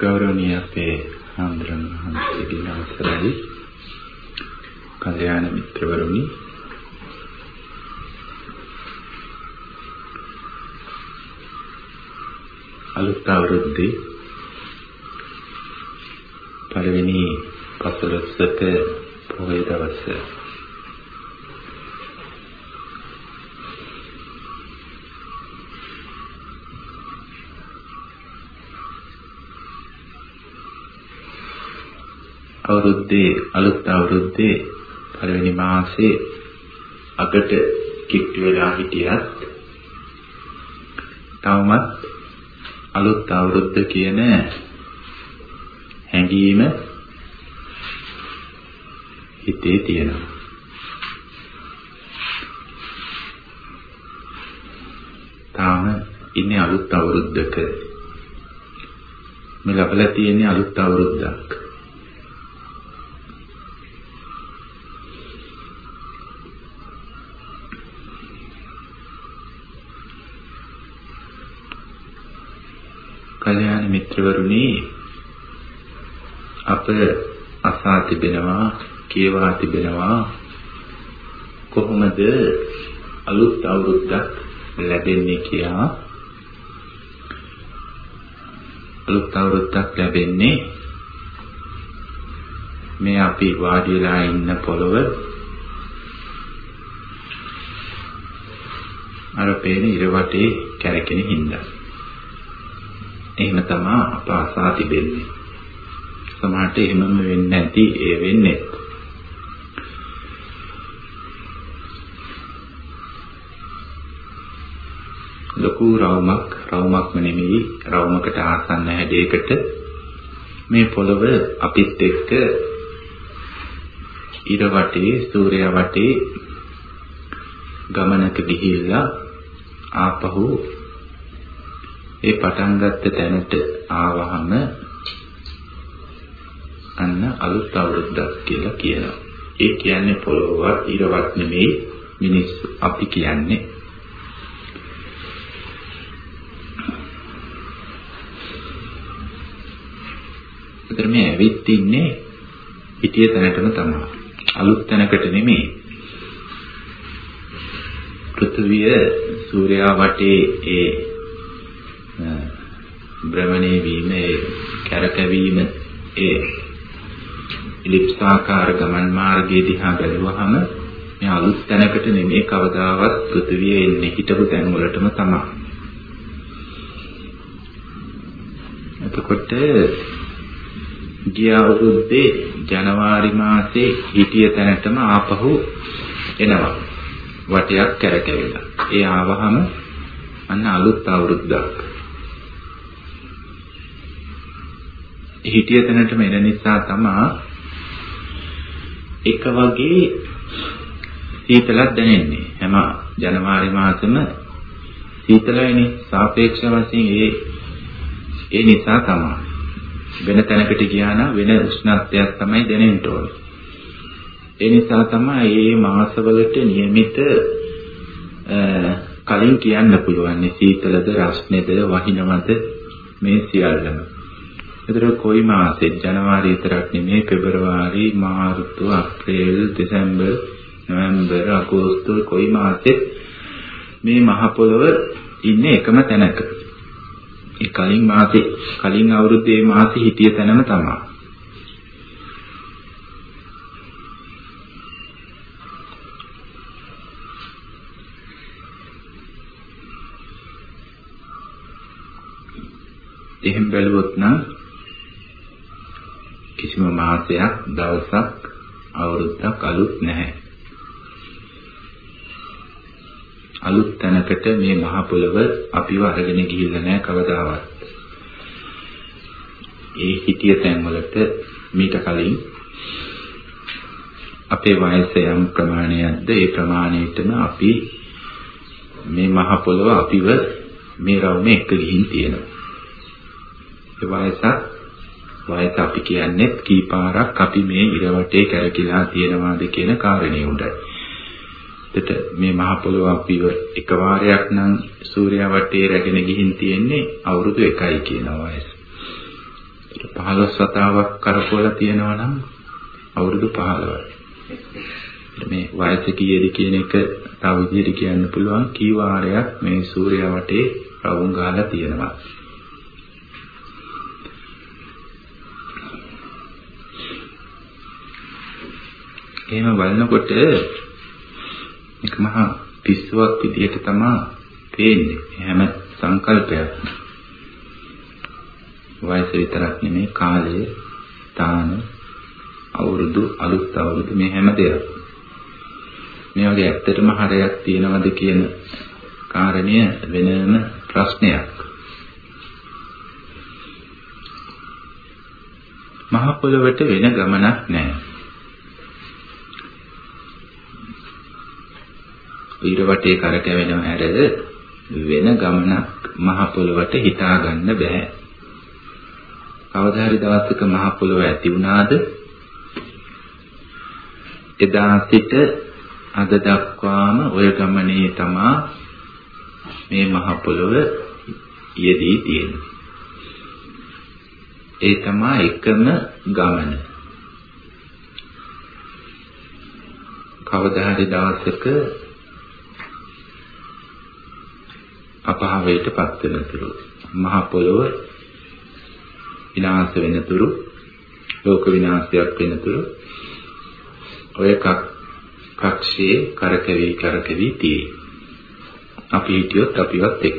ගෞරවනීය අපේ හාමුදුරන් වහන්සේගේ අවසරයි කල්යාණ මිත්‍රවරුනි අලුත් අවුරුද්දේ පළවෙනි පසළොස්වක පොහොය දවසේ අවුරුද්දේ අලුත් අවුරුද්දේ පළවෙනි මාසේ අගට කිට්ටු වෙලා හිටියත් තවමත් අලුත් අවුරුද්ද කියන හැඟීම හිතේ තියෙනවා. තාම ඉන්නේ අලුත් අවුරුද්දක. මේ ලබලා තියෙන්නේ අලුත් අවුරුද්දක්. කල්යාණ මිත්‍රවරුනි අප අසා තිබෙනවා කියවා තිබෙනවා. කොහොමද අලුත් අවුරුද්දක් ලැබෙන්නේ කියලා? අලුත් අවුරුද්දක් ලැබෙන්නේ මේ අපි වාඩි වෙලා ඉන්න පොළව. අර පේන ඉර වටේ කැරකෙන හින්දා. එහෙම තමයි අප අසා තිබෙන්නේ. සමහරට එහෙමම වෙන්නේ නැති ඒ වෙන්නේ. ලොකු රවුමක් රවුමක්ම නෙමෙයි රවුමකට ආසන්න හැඩයකට මේ පොළව අපිත් එක්ක ඉර වටේ සූර්යා වටේ ගමනක ගිහිල්ලා ආපහු ඒ පටන් ගත්ත තැනට ආවහම අන්න අලුත් අවුරුද්දක් කියලා කියනවා. ඒ කියන්නේ පොළොවවත් ඉරවත් නෙමෙයි මිනිස්සු අපි කියන්නේ. ඒතර මේ ඇවිත් ඉන්නේ හිටිය තැනටම තමයි. අලුත් තැනකට නෙමෙයි. පෘථුවිය සූර්යා වටේ ඒ භ්‍රමණය වීම ඒ කැරකවීම ඒ ඉලිප්සාකාර ගමන් මාර්ගයේ දිහා බැලුවහම මේ අලුත් තැනකට නෙමෙයි කවදාවත් පෘථිවියේ එන්නේ හිටපු තැන් වලටම තමයි. එතකොට ගිය අවුරුද්දේ ජනවාරි මාසේ හිටිය තැනටම ආපහු එනවා. වටයක් කැරකෙවිලා. ඒ ආවහම අන්න අලුත් අවුරුද්දක්. හිටිය තැනටම එන නිසා තමයි එක වගේ සීතලක් දැනෙන්නේ. හැම ජනවාරි මාසෙම සීතලයිනේ සාපේක්ෂ වශයෙන් ඒ ඒ නිසා තමයි. වෙන තැනකට ගියා නම් වෙන උෂ්ණත්වයක් තමයි දැනෙන්න ඕනේ. ඒ නිසා තමයි මේ මාසවලට નિયમિત කලින් කියන්න පුළුවන් සීතලද රස්නේද වහිනවද මේ සියල්ලම. ඒතර කොයි මාසෙත් ජනවාරි විතරක් නෙමෙයි පෙබරවාරි මාර්තු අප්‍රේල් දෙසැම්බර් නොවැම්බර් අගෝස්තු කොයි මාසෙත් මේ මහ පොළව ඉන්නේ එකම තැනක. ඒ කලින් මාසේ කලින් අවුරුද්දේ මාසේ හිටිය තැනම තමයි. එහෙම බැලුවොත් නම් කිසිම මාසයක් දවසක් අවුරුද්දක් අලුත් නැහැ. අලුත් තැනකට මේ මහ පොළව අපිව අරගෙන ගිහිල්ලා නැහැ කවදාවත්. ඒ හිටිය තැන්වලට මීට කලින් අපේ වයස යම් ප්‍රමාණයක්ද ඒ ප්‍රමාණයටම අපි මේ මහ පොළව අපිව මේ රවුමේ එක්ක ගිහින් තියෙනවා. ඒ වයසත් වයස අපි කියන්නේ කීපාරක් අපි මේ ඉරවටේ කැරකිලා තියෙනවාද කියන කාරණේ උඩයි. එතට මේ මහ පොළොව අපිව එකවාරයක් නම් සූර්යා වටේ රැගෙන ගිහින් තියෙන්නේ අවුරුදු 1යි කියන වයස. 15 වතාවක් කරකවලා තියෙනවා නම් අවුරුදු 15යි. මේ වයස කීයද කියන එක තව විදිහට කියන්න පුළුවන් කී වාරයක් මේ සූර්යා වටේ රවුම් ගහලා තියෙනවා. එහෙම බලනකොට එක මහා පිස්සුවක් විදිහට තමයි පේන්නේ. හැම සංකල්පයක්ම. වයස විතරක් නෙමෙයි කාලය, තාන, අවුරුදු, අලුත් අවුරුදු මේ හැම දෙයක්. මේ වගේ ඇත්තටම හරයක් තියනවද කියන කාරණය වෙනම ප්‍රශ්නයක්. මහ පොළොවට වෙන ගමනක් නැහැ. ඊට වටේ කරකැවෙනව හැර වෙන ගමනක් මහ පොළොවට හිතා ගන්න බෑ. කවදා හරි දවසක මහ පොළොව ඇති වුණාද එදා සිට අද දක්වාම ඔය ගමනේ තමා මේ මහ පොළොව යෙදී තියෙන්නේ. ඒ තමා එකම ගමන. කවදා හරි දවසක අපහාවයටපත් වෙනතුරු මහ පොළොව විනාශ වෙනතුරු ලෝක විනාශයක් වෙනතුරු ඔය කක්ෂයේ කරකැවි කරකැවි තියෙයි. අපි හිටියොත් අපිවත් එක්ක.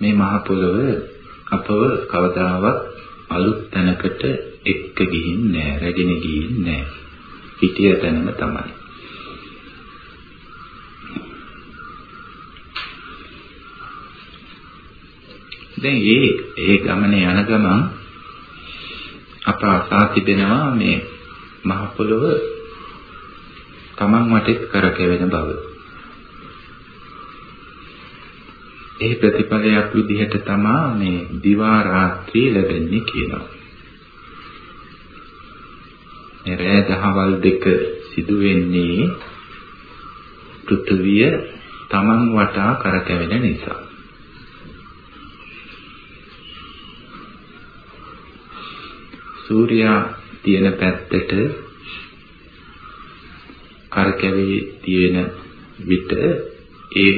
මේ මහ පොළොව අපව කවදාවත් අලුත් තැනකට එක්ක ගිහින් නෑ, රැගෙන ගිහින් නෑ. හිටිය තැනම තමයි. දැන් මේ ඒ ගමනේ යන ගමන් අප අසා තිබෙනවා මේ මහ පොළොව තමන් වටේත් කරකැවෙන බව. ඒ ප්‍රතිඵලයක් විදිහට තමා මේ දිවා රාත්‍රී ලැබෙන්නේ කියනවා. රෑ දහවල් දෙක සිදු වෙන්නේ පෘථුවිය තමන් වටා කරකැවෙන නිසා. සූර්යා තියෙන පැත්තට කරකැවී තියෙන විට ඒ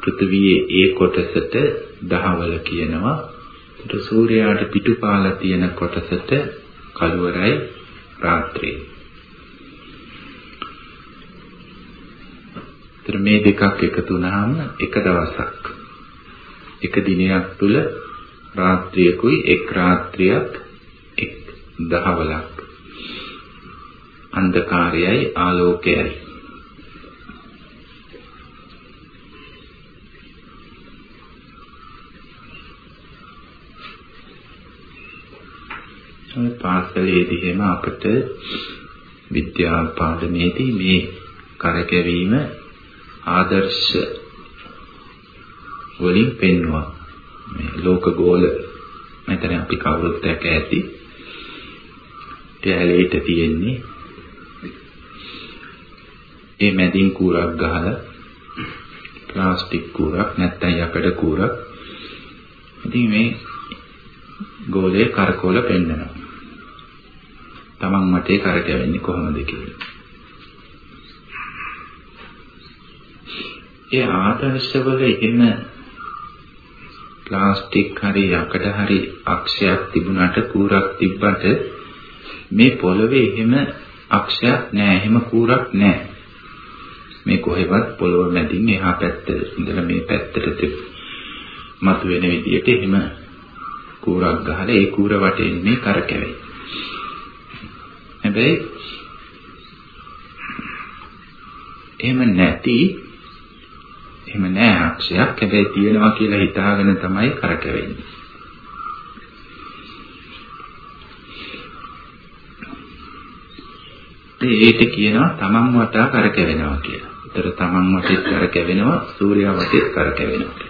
පෘථිවියේ ඒ කොටසට දහවල කියනවා. ඒත් සූර්යාට පිටුපාලා තියෙන කොටසට කළුවරයි රාත්‍රියේ. ඒතර මේ දෙකක් එකතු වුණාම එක දවසක්. එක දිනයක් තුල රාත්‍රියකුයි එක් රාත්‍රියක් එක් දහවලක්. අන්ධකාරයයි ආලෝකයයි. පාසලේදී එහෙම අපිට විද්‍යා පාඩමේදී මේ කරකැවීම ආදර්ශ වලින් පෙන්වුවා. මේ ලෝක ගෝල මෙතන අපි කවුරුත් දැක ඇති. ටැලේට තියෙන්නේ ඒ මැදින් කූරක් ගහලා ප්ලාස්ටික් කූරක් නැත්නම් යකඩ කූරක් ඉතින් මේ ගෝලයේ කරකවල පෙන්නනවා. Taman මතේ කරකැවෙන්නේ කොහොමද කියලා. ඒ ආදර්ශවල එහෙම ප්ලාස්ටික් හරි යකඩ හරි අක්ෂයක් තිබුණාට කූරක් තිබ්බට මේ පොළවේ එහෙම අක්ෂයක් නෑ එහෙම කූරක් නෑ මේ කොහෙවත් පොළොව මැදින් එහා පැත්තට ඉඳලා මේ පැත්තට මතුවෙන විදියට එහෙම කූරක් ගහලා ඒ කූර වටේ මේ කරකැවෙයි. හැබැයි එහෙම නැති එහෙම නෑ අක්ෂයක් හැබැයි තියෙනවා කියලා හිතාගෙන තමයි කරකැවෙන්නේ. ඒට කියනවා තමන් වටා කරකැවෙනවා කියලා. ඒතර තමන් වටේ කරකැවෙනවා සූර්යයා වටේ කරකැවෙනවා.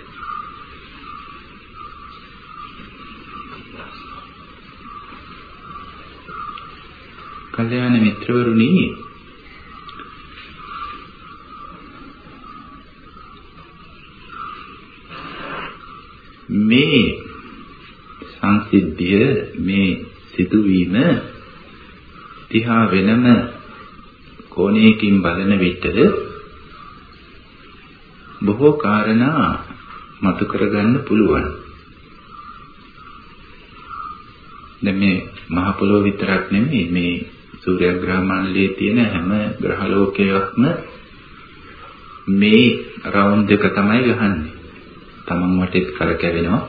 කල්යාණ මිත්‍රවරුනි මේ සංසිද්ධිය මේ සිදුවීම තිහා වෙනම කෝණයකින් බලන විට බොහෝ කාරණා මතු කරගන්න පුළුවන්. දැන් මේ මහ පොළොව විතරක් නෙමෙයි මේ සූර්යග්‍රහ මණ්ඩලයේ තියෙන හැම ග්‍රහලෝකයක්ම මේ රවුන්ඩ් එක තමයි ගහන්නේ. Taman වටේත් කරකැවෙනවා.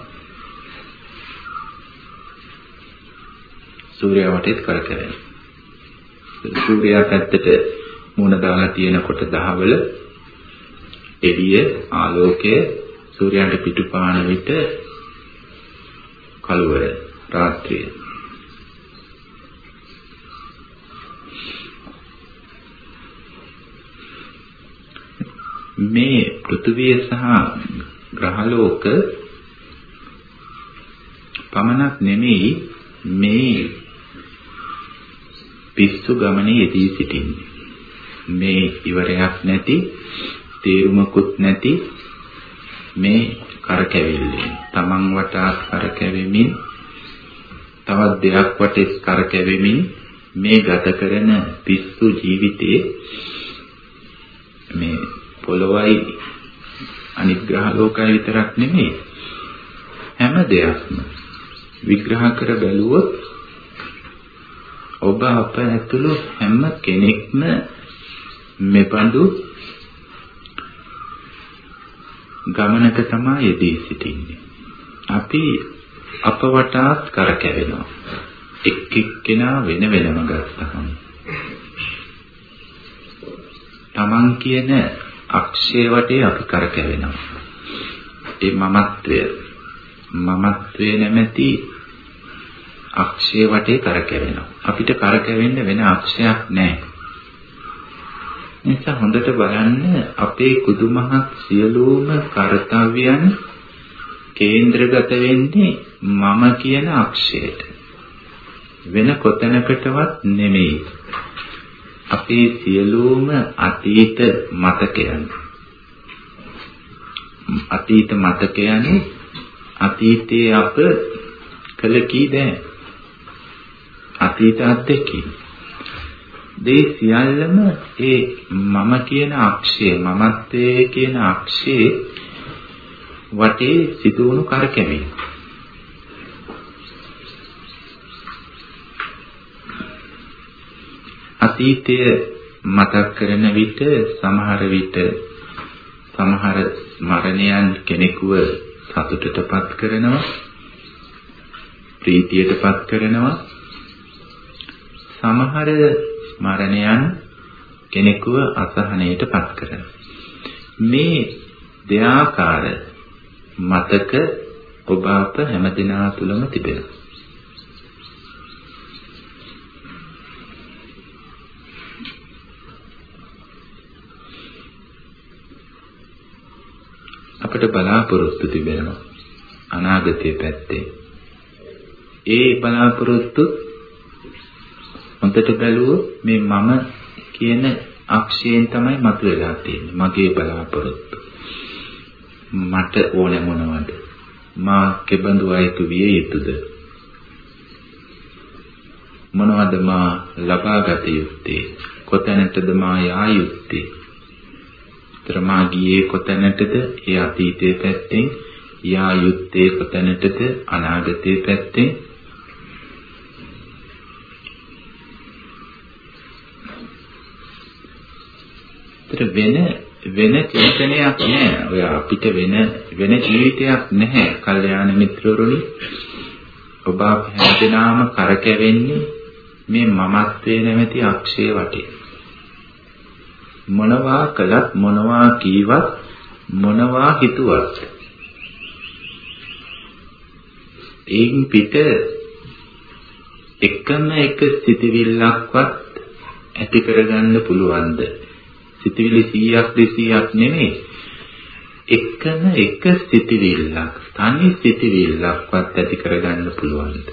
සූර්යයා වටේත් කරකැවෙනවා. සූර්යයා පැත්තට මුණ දාලා තියෙනකොට දහවල එළිය ආලෝකය සූර්යයාට පිටුපාන විට කළුවර රාත්‍රිය මේ පෘථුවිය සහ ග්‍රහලෝක පමණක් නෙමෙයි මේ පිස්සු ගමනේ යෙදී සිටින්නේ. මේ ඉවරයක් නැති, තේරුමකුත් නැති මේ කරකැවිල්ලෙන් තමන් වටා කරකැවෙමින් තවත් දෙයක් වටේ කරකැවෙමින් මේ ගත කරන පිස්සු ජීවිතයේ මේ පොළොවයි අනිත් ග්‍රහ ලෝකය විතරක් නෙමෙයි හැම දෙයක්ම විග්‍රහ කර බැලුවොත් ඔබ අප ඇතුළු හැම කෙනෙක්ම මෙබඳු ගමනක තමයි යෙදී සිටින්නේ. අපි අප වටාත් කරකැවෙනවා. එක් එක්කෙනා වෙන වෙනම ගත්තහම. Taman කියන අක්ෂය වටේ අපි කරකැවෙනවා. ඒ මමත්වය මමත්වයේ නැමැති අක්ෂය වටේ කරකැවෙනවා. අපිට කරකැවෙන්න වෙන අක්ෂයක් නැහැ. නිසා හොඳට බලන්න අපේ කුදුමහත් සියලුම කාර්යයන් කේන්ද්‍රගත වෙන්නේ මම කියන අක්ෂයට. වෙන කොතැනකටවත් නෙමෙයි. අපේ සියලුම අතීත මතකයන්. අතීත මතකයන් අතීතයේ අප කළ කී දෑ? අතීත අත්දැකීම්. දේ සියල්ලම ඒ මම කියන අක්ෂය මමත්වයේ කියන අක්ෂයේ වටේ සිදුවුණු කරකැවීම. අතීතය මතක් කරන විට සමහර විට සමහර ස්මරණයන් කෙනෙකුව සතුටටපත් කරනවා ප්‍රීතියටපත් කරනවා. සමහර ස්මරණයන් කෙනෙකුව අසහනයටපත් කරනවා. මේ දෙආකාර මතක ඔබ අප හැමදිනා තුලම තිබෙනවා. අපට බලාපොරොත්තු තිබෙනවා අනාගතයේ පැත්තේ. ඒ බලාපොරොත්තු හොඳට බැලුවොත් මේ මම කියන අක්ෂයෙන් තමයි මතුවලා තියෙන්නේ. මගේ බලාපොරොත්තු. මට ඕන මොනවද? මා කෙබඳු අයතු විය යුතුද? මොනවද මා ලබාගත යුත්තේ? කොතැනටද මා යා යුත්තේ? ත්‍රමා ගියේ කොතැනටද? ඒ අතීතයේ පැත්තෙන් යා යුත්තේ කොතැනටද? අනාගතයේ පැත්තෙන් වෙන වෙන චින්තනයක් නැහැ. ඔය අපිට වෙන වෙන ජීවිතයක් නැහැ. කල්යාණ මිත්‍රවරුනි ඔබ හැමදෙනාම කරකැවෙන්නේ මේ මමත්වයේ නැමැති අක්ෂය වටේ. මොනවා කළත් මොනවා කීවත් මොනවා හිතුවත්. එයින් පිට එකම එක සිතවිල්ලක්වත් ඇති කරගන්න පුළුවන්ද? සිතවිලි 100ක් 200ක් නෙමෙයි. එකම එක සිතවිල්ලක් තනි සිතවිල්ලක්වත් ඇති කරගන්න පුළුවන්ද?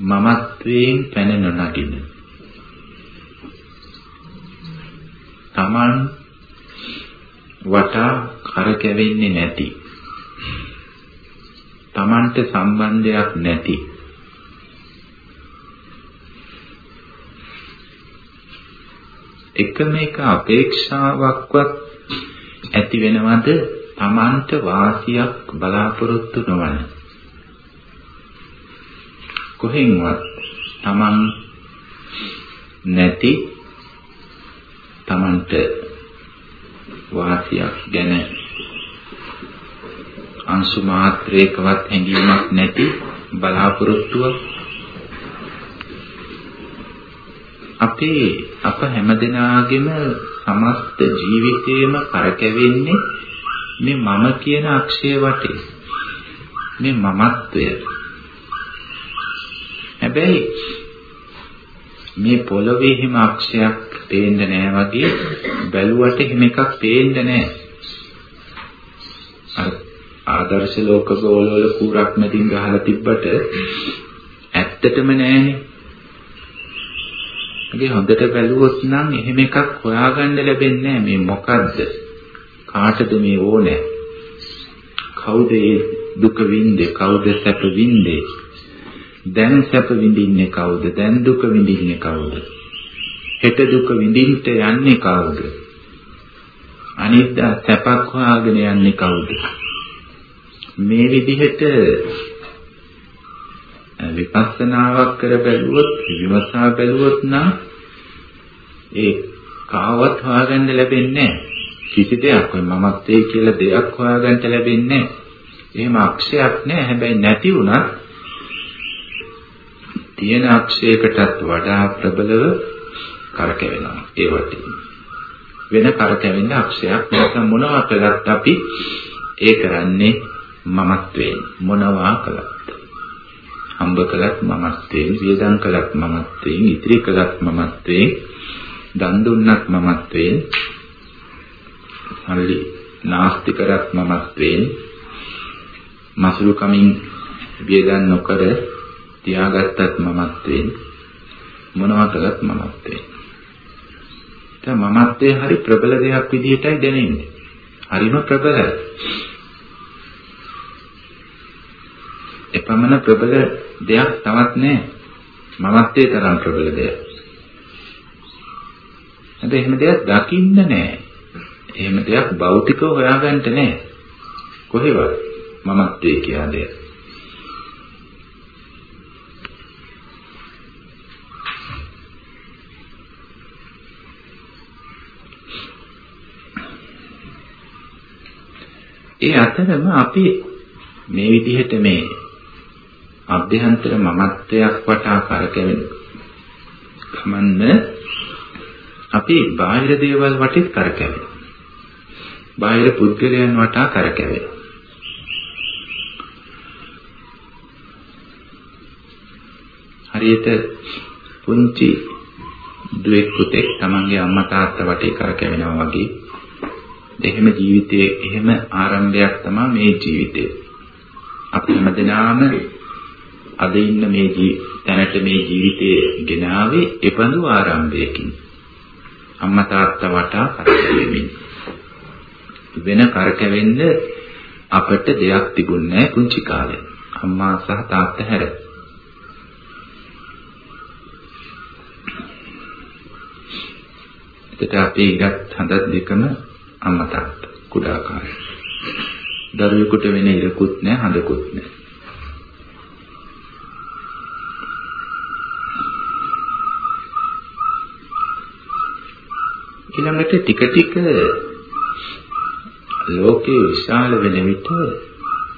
මමත්වයෙන් පැන නොනගින Taman වටා කරකැවෙන්නේ නැති. Tamanට සම්බන්ධයක් නැති. එකම එක අපේක්ෂාවක්වත් ඇති වෙනවද? Tamanට වාසියක් බලාපොරොත්තු නොවන. කොහෙන්වත් Taman නැති Tamanට වාසියක් ගැන අංශු මාත්‍රයකවත් හැඟීමක් නැති බලාපොරොත්තුවක් අපේ අප හැමදෙනාගේම සමස්ත ජීවිතේම කරකැවෙන්නේ මේ මම කියන අක්ෂය වටේ. මේ මමත්වය. හැබැයි මේ පොළවේ හිම අක්ෂයක් පේන්නේ නැහැ වගේ බැලුවට හිම එකක් පේන්නේ නැහැ අර ආදර්ශ ලෝක ගෝලවල කුරක් මැදින් ගහලා තිබ්බට ඇත්තටම නැහැනේ ඒකේ හොඳට බැලුවොත් නම් එහෙම එකක් හොයාගන්න ලැබෙන්නේ මේ මොකද්ද? කාටද මේ ඕනේ? කවුද ඒ දුක විඳේ? කවුද සැප විඳේ? දැන් සැප විඳින්නේ කවුද? දැන් දුක විඳින්නේ කවුද? හෙට දුක විඳින්න යන්නේ කවුද? අනිද්දා සැපක් හොයාගෙන යන්නේ කවුද? මේ විදිහට විපස්සනාවක් කර බැලුවොත් විමසා බැලුවොත් නම් ඒ කාවත් හොයාගන්න ලැබෙන්නේ කිසි දෙයක් ඔය මමත්වයේ කියලා දෙයක් හොයාගන්න ලැබෙන්නේ එහෙම අක්ෂයක් නැහැ හැබැයි නැති වුණත් තියෙන අක්ෂයකටත් වඩා ප්‍රබලව කරකැවෙනවා ඒ වටේ වෙන කරකැවෙන්න අක්ෂයක් නැත්නම් මොනවා කළත් අපි ඒ කරන්නේ මමත්වයෙන්. මොනවා කළත්. හම්බ කළත් මමත්වයෙන්, වියදම් කළත් මමත්වයෙන්, ඉතිරි කළත් මමත්වයෙන්, දන් දුන්නත් මමත්වයෙන්, හරි නාස්ති කරත් මමත්වයෙන්, මසුරු කමින් වියදම් නොකර තියාගත්තත් මමත්වයෙන්, මොනවා කළත් මමත්වයෙන්. දැන් මමත්වයේ හරි ප්‍රබල දෙයක් විදිහටයි දැනෙන්නේ. හරිම ප්‍රබලයි. එපමණ ප්‍රබල දෙයක් තවත් නැහැ. මමත්වයේ තරම් ප්‍රබල දෙයක්. හැබැයි එහෙම දෙයක් දකින්න නැහැ. එහෙම දෙයක් භෞතිකව හොයාගන්න නැහැ. කොහෙවත් මමත්වයේ කියන දෙයක්. ඒ අතරම අපි මේ විදිහට මේ අභ්‍යන්තර මමත්වයක් වටා කරකැවෙන කමන්න අපි බාහිර දේවල් වටේත් කරකැවෙන. බාහිර පුද්ගලයන් වටා කරකැවෙන. හරියට පුංචි දුවෙක් පුතෙක් තමන්ගේ අම්මා තාත්තා වටේ කරකැවෙනවා වගේ එහෙම ජීවිතයේ එහෙම ආරම්භයක් තමයි මේ ජීවිතේ. අපි හැමදෙනාම අද ඉන්න මේ තැනට මේ ජීවිතයේ ගෙනාවේ එපඳු ආරම්භයකින්. අම්මා තාත්තා වටා කරකැවෙමින්. වෙන කරකැවෙන්න අපට දෙයක් තිබුණේ නැහැ පුංචි කාලේ. අම්මා සහ තාත්තා හැර. එතට අපි ඉගත් හඳ දෙකම අම්මා තාත්තා කුඩා කාලේ. දරුවෙකුට වෙන ඉරකුත් නැහැ හඳකුත් නැහැ. ඊළඟට ටික ටික ලෝකේ විශාල වෙන විට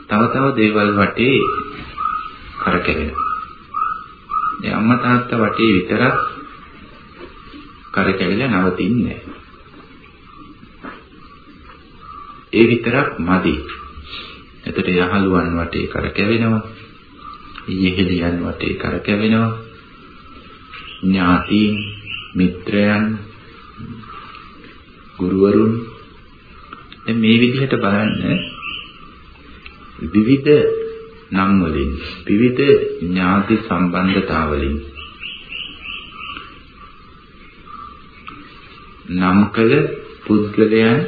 තව තව දේවල් වටේ කරකැවෙනවා. මේ අම්මා තාත්තා වටේ විතරක් කරකැවිලා නවතින්නේ ඒ විතරක් මදි. එතකොට යහළුවන් වටේ කරකැවෙනවා. යෙහෙලියන් වටේ කරකැවෙනවා. ඥාතීන් මිත්‍රයන් ගුරුවරුන් දැන් මේ විදිහට බලන්න විවිධ නම් වලින් විවිධ ඥාති සම්බන්ධතා වලින් නම් කළ පුද්ගලයන්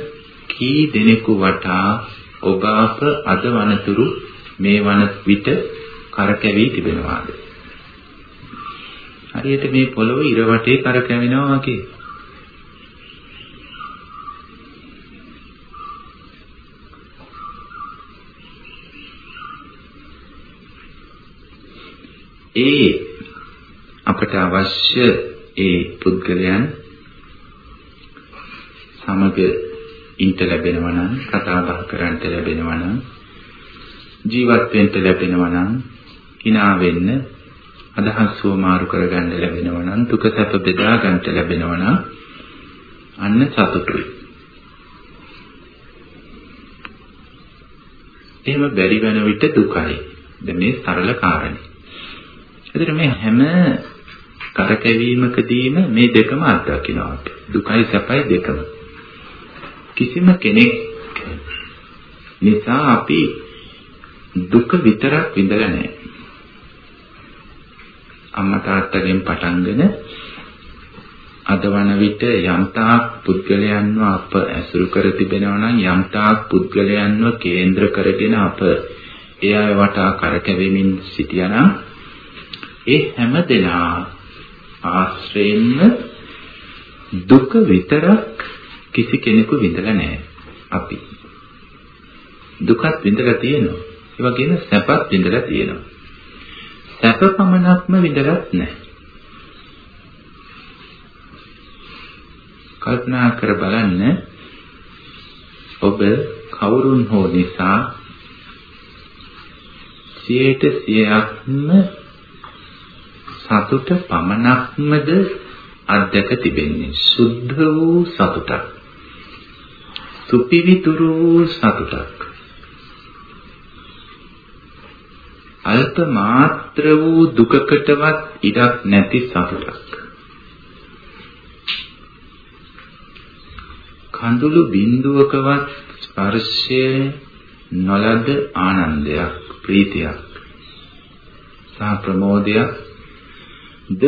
කී දෙනෙකු වටා ඔබ අප අද වනතුරු මේ වන විට කරකැවි තිබෙනවාද? හරියට මේ පොළොව ඉර වටේ කරකැවෙනවා වගේ. ඒ අපට අවශ්‍ය ඒ පුද්ගලයන් සමග ඉන්ට ලැබෙනවා නම් කතා බහ කරන්න ලැබෙනවා නම් ජීවත් වෙන්න ලැබෙනවා නම් hina වෙන්න අදහස් සුවමාරු කරගන්න ලැබෙනවා නම් දුක සැප බෙදා ගන්න ලැබෙනවා නම් අන්න සතුටුයි. එහෙම බැරි වෙන විට දුකයි. දැන් මේ සරල කාරණේ. එතන මේ හැම කරකැවීමකදීම මේ දෙකම අත්දකින්නවා. දුකයි සැපයි දෙකම. කිසිම කෙනෙක් නිසා අපි දුක විතරක් විඳලා නැහැ. අම්මා තාත්තගෙන් පටන්ගෙන අද වන විට යම්තාක් පුද්ගලයන්ව අප ඇසුරු කර තිබෙනවා නම් යම්තාක් පුද්ගලයන්ව කේන්ද්‍ර කරගෙන අප ඒ අය වටා කරකැවෙමින් සිටියානම් ඒ හැම දෙනා ආශ්‍රයෙන්ම දුක විතරක් කිසි කෙනෙකු විඳලා නැහැ අපි. දුකත් විඳලා තියෙනවා. ඒ වගේම සැපත් විඳලා තියෙනවා. සැප පමණක්ම විඳලත් නැහැ. කල්පනා කර බලන්න ඔබ කවුරුන් හෝ නිසා සියයට සියයක්ම සතුට පමණක්මද අධ්‍යක තිබෙන්නේ සුද්ධ වූ සතුටක් සුපිවිතුරු වූ සතුටක්. අල්ප මාත්‍ර වූ දුකකටවත් ඉඩක් නැති සතුටක්. කඳුළු බිඳුවකවත් ස්පර්ශය නොලද ආනන්දයක් ප්‍රීතියක් සහ ප්‍රමෝදයක් ද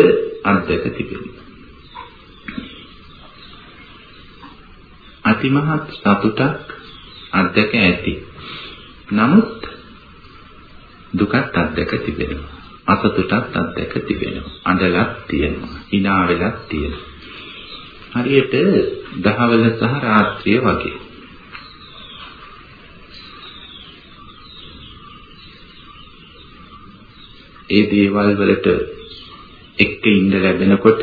අධ්‍යක තිබෙනවා. අතිමහත් සතුටක් අධ්‍යක ඇති නමුත් දුකත් අත්දැක තිබෙනවා. අසතුටත් අත්දැක තිබෙනවා. අඬලක් තියෙනවා. hina වෙලක් තියෙනවා. හරියට දහවල සහ රාත්‍රිය වගේ. ඒ දේවල් වලට එක්ක ඉඳ ලැබෙනකොට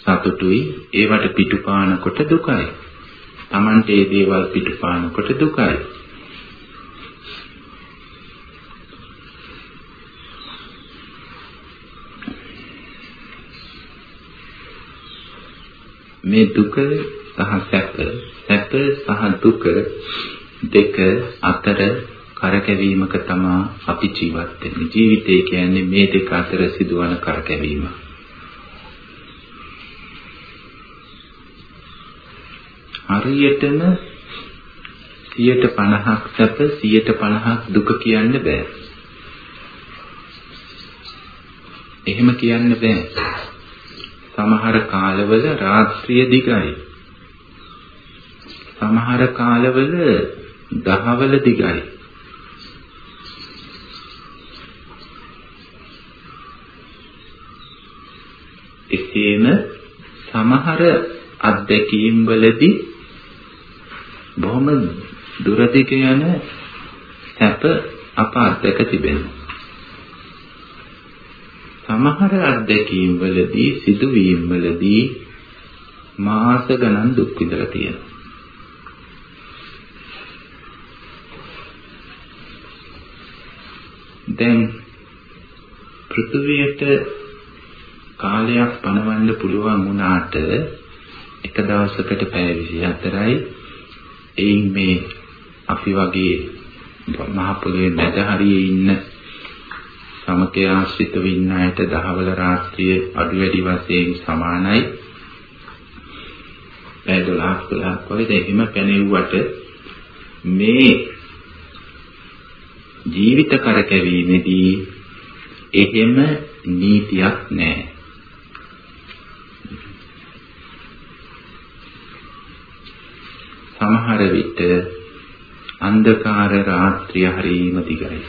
සතුටුයි ඒවට පිටුපානකොට දුකයි. Tamante ඒ දේවල් පිටුපානකොට දුකයි. මේ දුක සහ සැප සැප සහ දුක දෙක අතර කරකැවීමක තමා අපි ජීවත් වෙන්නේ ජීවිතය කියන්නේ මේ දෙක අතර සිදුවන කරකැවීම හරියටම 150ක් සැප 150ක් දුක කියන්න බෑ එහෙම කියන්න බෑ සමහර කාලවල රාත්‍රිය දිගයි. සමහර කාලවල දහවල දිගයි. එසේම සමහර අත්දැකීම් වලදී බොහොම දුරදිග යන සැප අප අත්දැක තිබෙනවා. සමහර අත්දැකීම් වලදී සිදුවීම් වලදී මාස ගණන් දුක් විඳලා තියෙනවා. දැන් පෘථුවියට කාලයක් පනවන්න පුළුවන් වුණාට එක දවසකට පැය 24යි එයින් මේ අපි වගේ මහ පොළොවේ මැද හරියේ ඉන්න සමකේ ආශ්‍රිතව ඉන්න අයට දහවල රාත්‍රිය අඩු වැඩි වශයෙන් සමානයි. පැය 12ක් 12ක් වගේ එහෙම පැනෙව්වට මේ ජීවිත කරකැවීමේදී එහෙම නීතියක් නැහැ. සමහර විට අන්ධකාර රාත්‍රිය හරීම දිගයි.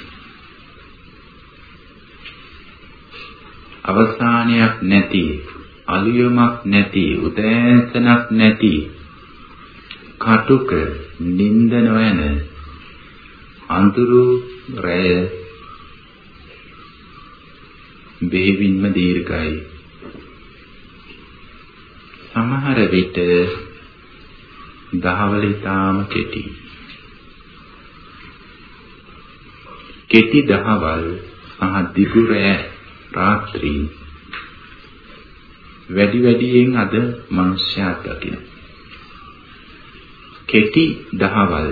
අවසානයක් නැති, අලියමක් නැති, උදෑසනක් නැති කටුක නිින්ද නොයන අඳුරු රැය බෙහෙවින්ම දීර්ඝයි. සමහර විට දහවල ඊටාම කෙටි. කෙටි දහවල් සහ දිගු රැය රාත්‍රී වැඩි වැඩියෙන් අද මනුෂ්‍යයා දකින. කෙටි දහවල්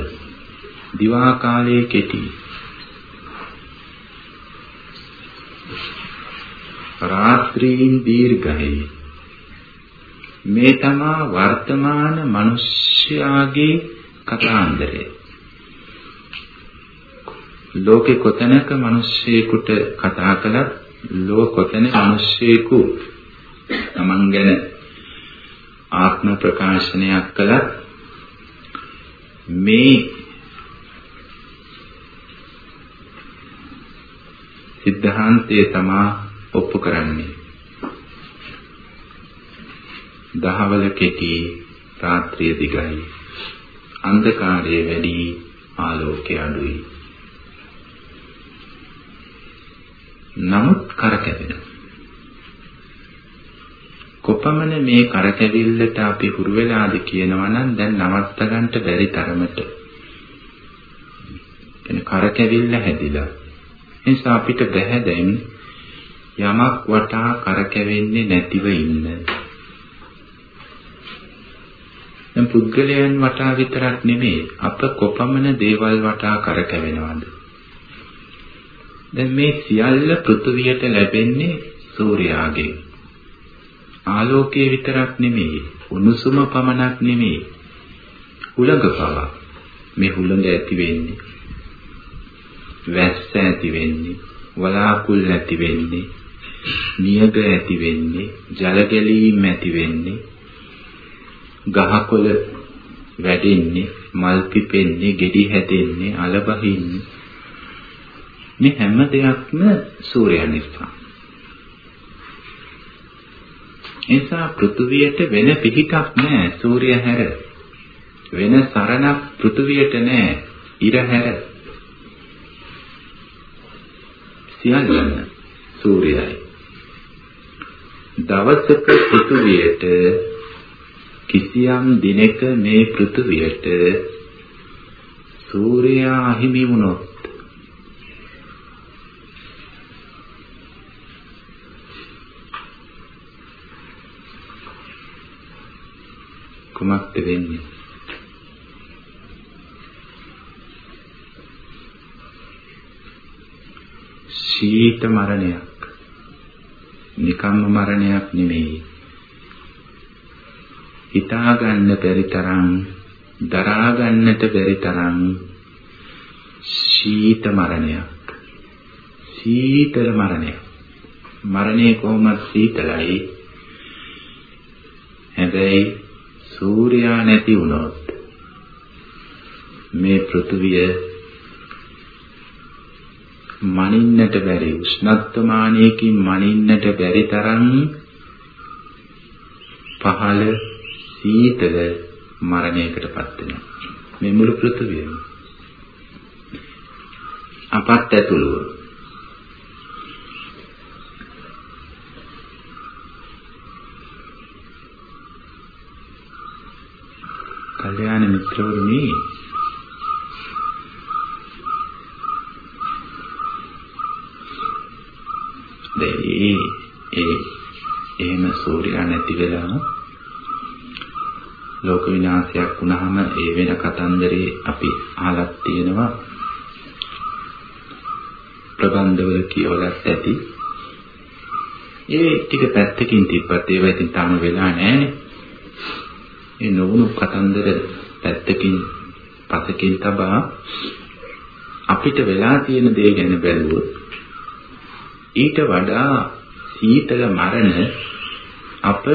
දිවා කාලයේ කෙටි. රාත්‍රීන් දීර්ඝයි. මේ තමා වර්තමාන මිනිස්යාගේ කතාන්දරය. ලෝකේ කොතැනක මිනිස්සෙකුට කතා කළත් ලෝක කොතැනක මිනිස්සෙකු තමන් ගැන ආත්ම ප්‍රකාශනයක් කළත් මේ සිද්ධාන්තය තමා ඔප්පු කරන්නේ. දහවල කෙටි රාත්‍රිය දිගයි. අන්ධකාරය වැඩි ආලෝකය අඩුයි. නමුත් කරකැවෙනවා කොපමණ මේ කරකැවිල්ලට අපි හුරු වෙලාද කියනවා නම් දැන් නවත්ත ගන්නට බැරි තරමට. එන කරකැවිල්ල හැදිලා. නිසා අපිට බැහැ දැන් යමක් වටා කරකැවෙන්නේ නැතිව ඉන්න. දැන් පුද්ගලයන් වටා විතරක් නෙමෙයි අප කොපමණ දේවල් වටා කරකැවෙනවද දැන් මේ සියල්ල පෘථුවියට ලැබෙන්නේ සූර්යාගෙන් ආලෝකයේ විතරක් නෙමෙයි උණුසුම පමණක් නෙමෙයි හුළඟ පවා. මේ හුළඟ ඇති වෙන්නේ වැස්ස ඇති වෙන්නේ වලාකුල් ඇති වෙන්නේ නියග ඇති වෙන්නේ ජල ගැලීම් ඇති වෙන්නේ ගහකොළ වැඩෙන්නේ මල් පිපෙන්නේ ගෙඩි හැදෙන්නේ අල බහින්නේ මේ හැම දෙයක්ම සූර්යයා නිසා නිසා පෘථුවියට වෙන පිහිටක් නැහැ සූර්ය හැර. වෙන සරණක් පෘථුවියට නැහැ ඉර හැර. සියල්ලම සූර්යයයි. දවසක පෘථුවියට කිසියම් දිනක මේ පෘථුවියට සූර්යයා අහිමි වුණොත් කුමක්ද වෙන්නේ? ශීත මරණයක්. නිකම්ම මරණයක් නෙමෙයි. හිතා ගන්න බැරි තරම් දරා ගන්නට බැරි තරම් ශීත මරණයක්. සීතල මරණයක්. මරණය කොහොමද සීතලයි? හැබැයි සූර්යයා නැති වුණොත් මේ පෘථුවිය මනින්නට බැරි උෂ්ණත්වමානයකින් මනින්නට බැරි තරම් පහළ සීතල මරණයකටපත් වෙනවා. මේ මුළු පෘථුවියම. අපත් ඇතුළුව කල්යාණ මිත්‍රවරුනි දෙයි ඒ එහෙම සූර්යයා නැති වෙලා ලෝක විනාශයක් වුණාම ඒ වෙන කතන්දරේ අපි අහලක් තියෙනවා. ප්‍රබන්ධවල කියවලත් ඇති. ඒ ටික පැත්තකින් තිබ්බත් ඒවා ඉතින් තාම වෙලා නැහැනේ. ඒ නොවුණු කතන්දර පැත්තකින් පසකින් තබා අපිට වෙලා තියෙන දේ ගැන බැලුවොත් ඊට වඩා සීතල මරණ අප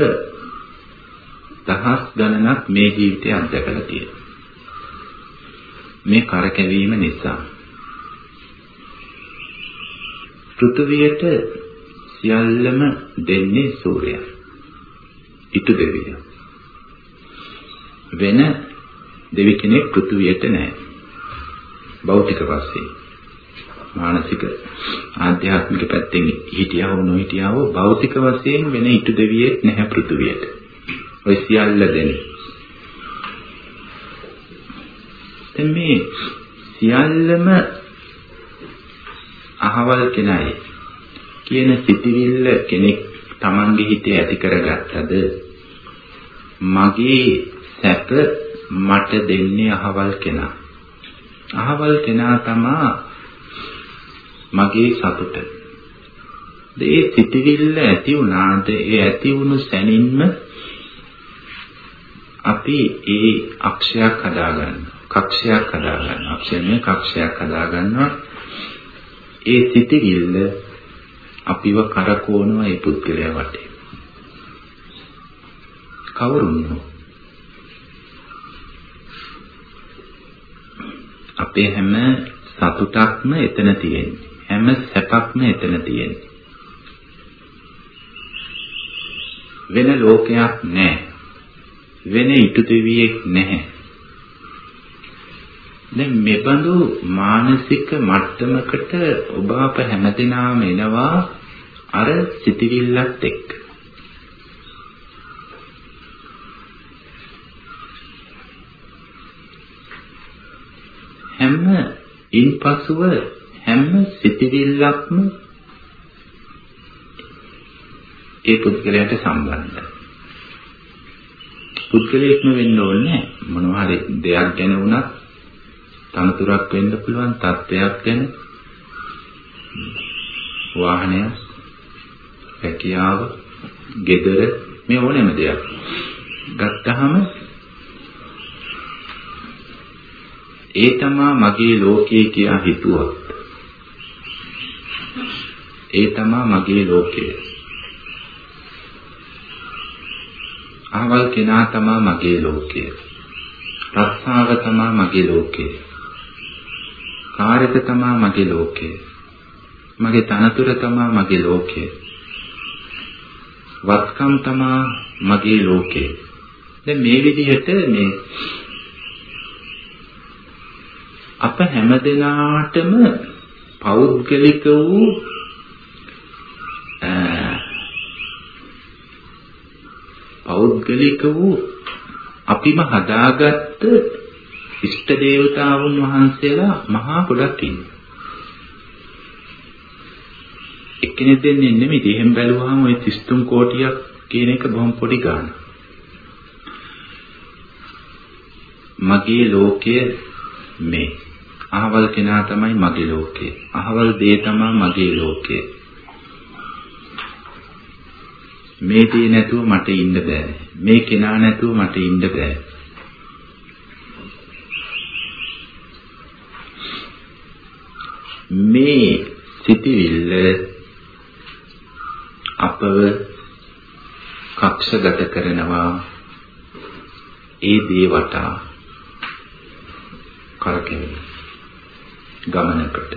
දහස් ගණනක් මේ ජීවිතය අත්දැකලා තියෙනවා. මේ කරකැවීම නිසා පෘථුවියට සියල්ලම දෙන්නේ සූර්යයා. ඊට දෙවියන්. වෙන දෙවි කෙනෙක් පෘථුවියට නැහැ. භෞතික වශයෙන්. මානසික ආධ්‍යාත්මික පැත්තෙන් හිටියා වුණු හිටියා වූ භෞතික වශයෙන් වෙන ඊට දෙවියෙක් නැහැ පෘථුවියට. ඔය සියල්ල දෙන්නේ. දැන් මේ සියල්ලම අහවල් කෙනයි කියන සිතිවිල්ල කෙනෙක් Tamange හිතේ ඇති කරගත්තද මගේ සැප මට දෙන්නේ අහවල් කෙනා. අහවල් කෙනා තමා මගේ සතුට. ඒ සිතිවිල්ල ඇති වුණාට ඒ ඇති වුණු සැනින්ම අපි ඒ අක්ෂයක් හදාගන්න. කක්ෂයක් හදාගන්න. අක්ෂයනේ කක්ෂයක් හදාගන්නවා. ඒ සිතිවිල්ල අපිව කරකවනවා ඒ පුද්ගලයා වටේ. කවුරුන් අපේ හැම සතුටක්ම එතන තියෙන්නේ. හැම සැපක්ම එතන තියෙන්නේ. වෙන ලෝකයක් නැහැ. වෙන ඊට දෙවියෙක් නැහැ. දැන් මෙබඳු මානසික මට්ටමකට ඔබ අප හැමදෙනාම එනවා අර සිටිවිල්ලත් එක්ක. හැම ඉන්පසුව හැම සිටිවිල්ලක්ම ඒ පුද්ගලයාට සම්බන්ධයි. පුද්ගලයෙක්ම වෙන්න ඕනේ මොනවා හරි දෙයක් ගැන වුණත් තනතුරක් වෙන්න පුළුවන් තත්ත්වයක් ගැන වාහනය රැකියාව ගෙදර මේ ඕනෑම දෙයක්. ගත්තාම ඒ තමා මගේ ලෝකය කියලා හිතුවොත් ඒ තමා මගේ ලෝකය අහවල් කෙනා තමා මගේ ලෝකය රස්සාව තමා මගේ ලෝකය කාර්යක තමා මගේ ලෝකය. මගේ තනතුර තමා මගේ ලෝකය. වත්කම් තමා මගේ ලෝකය. දැන් මේ විදිහට මේ අප හැමදෙනාටම පෞද්ගලික වූ පෞද්ගලික වූ අපිම හදාගත්ත ඉෂ්ට දේවතාවුන් වහන්සේලා මහා ගොඩක් ඉන්නවා. එක්කෙනෙක් දෙන්නේ නෙමෙයි. එහෙම බැලුවාම ওই 33 කෝටියක් කියන එක බොහොම පොඩි ගාණක්. මගේ ලෝකය මේ. අහවල් කෙනා තමයි මගේ ලෝකය. අහවල් දේ තමයි මගේ ලෝකය. මේ දේ නැතුව මට ඉන්න බෑ. මේ කෙනා නැතුව මට ඉන්න බෑ. මේ සිටිවිල්ල අපව කක්ෂගත කරනවා ඒ දේ වටා කරකැවෙන ගමනකට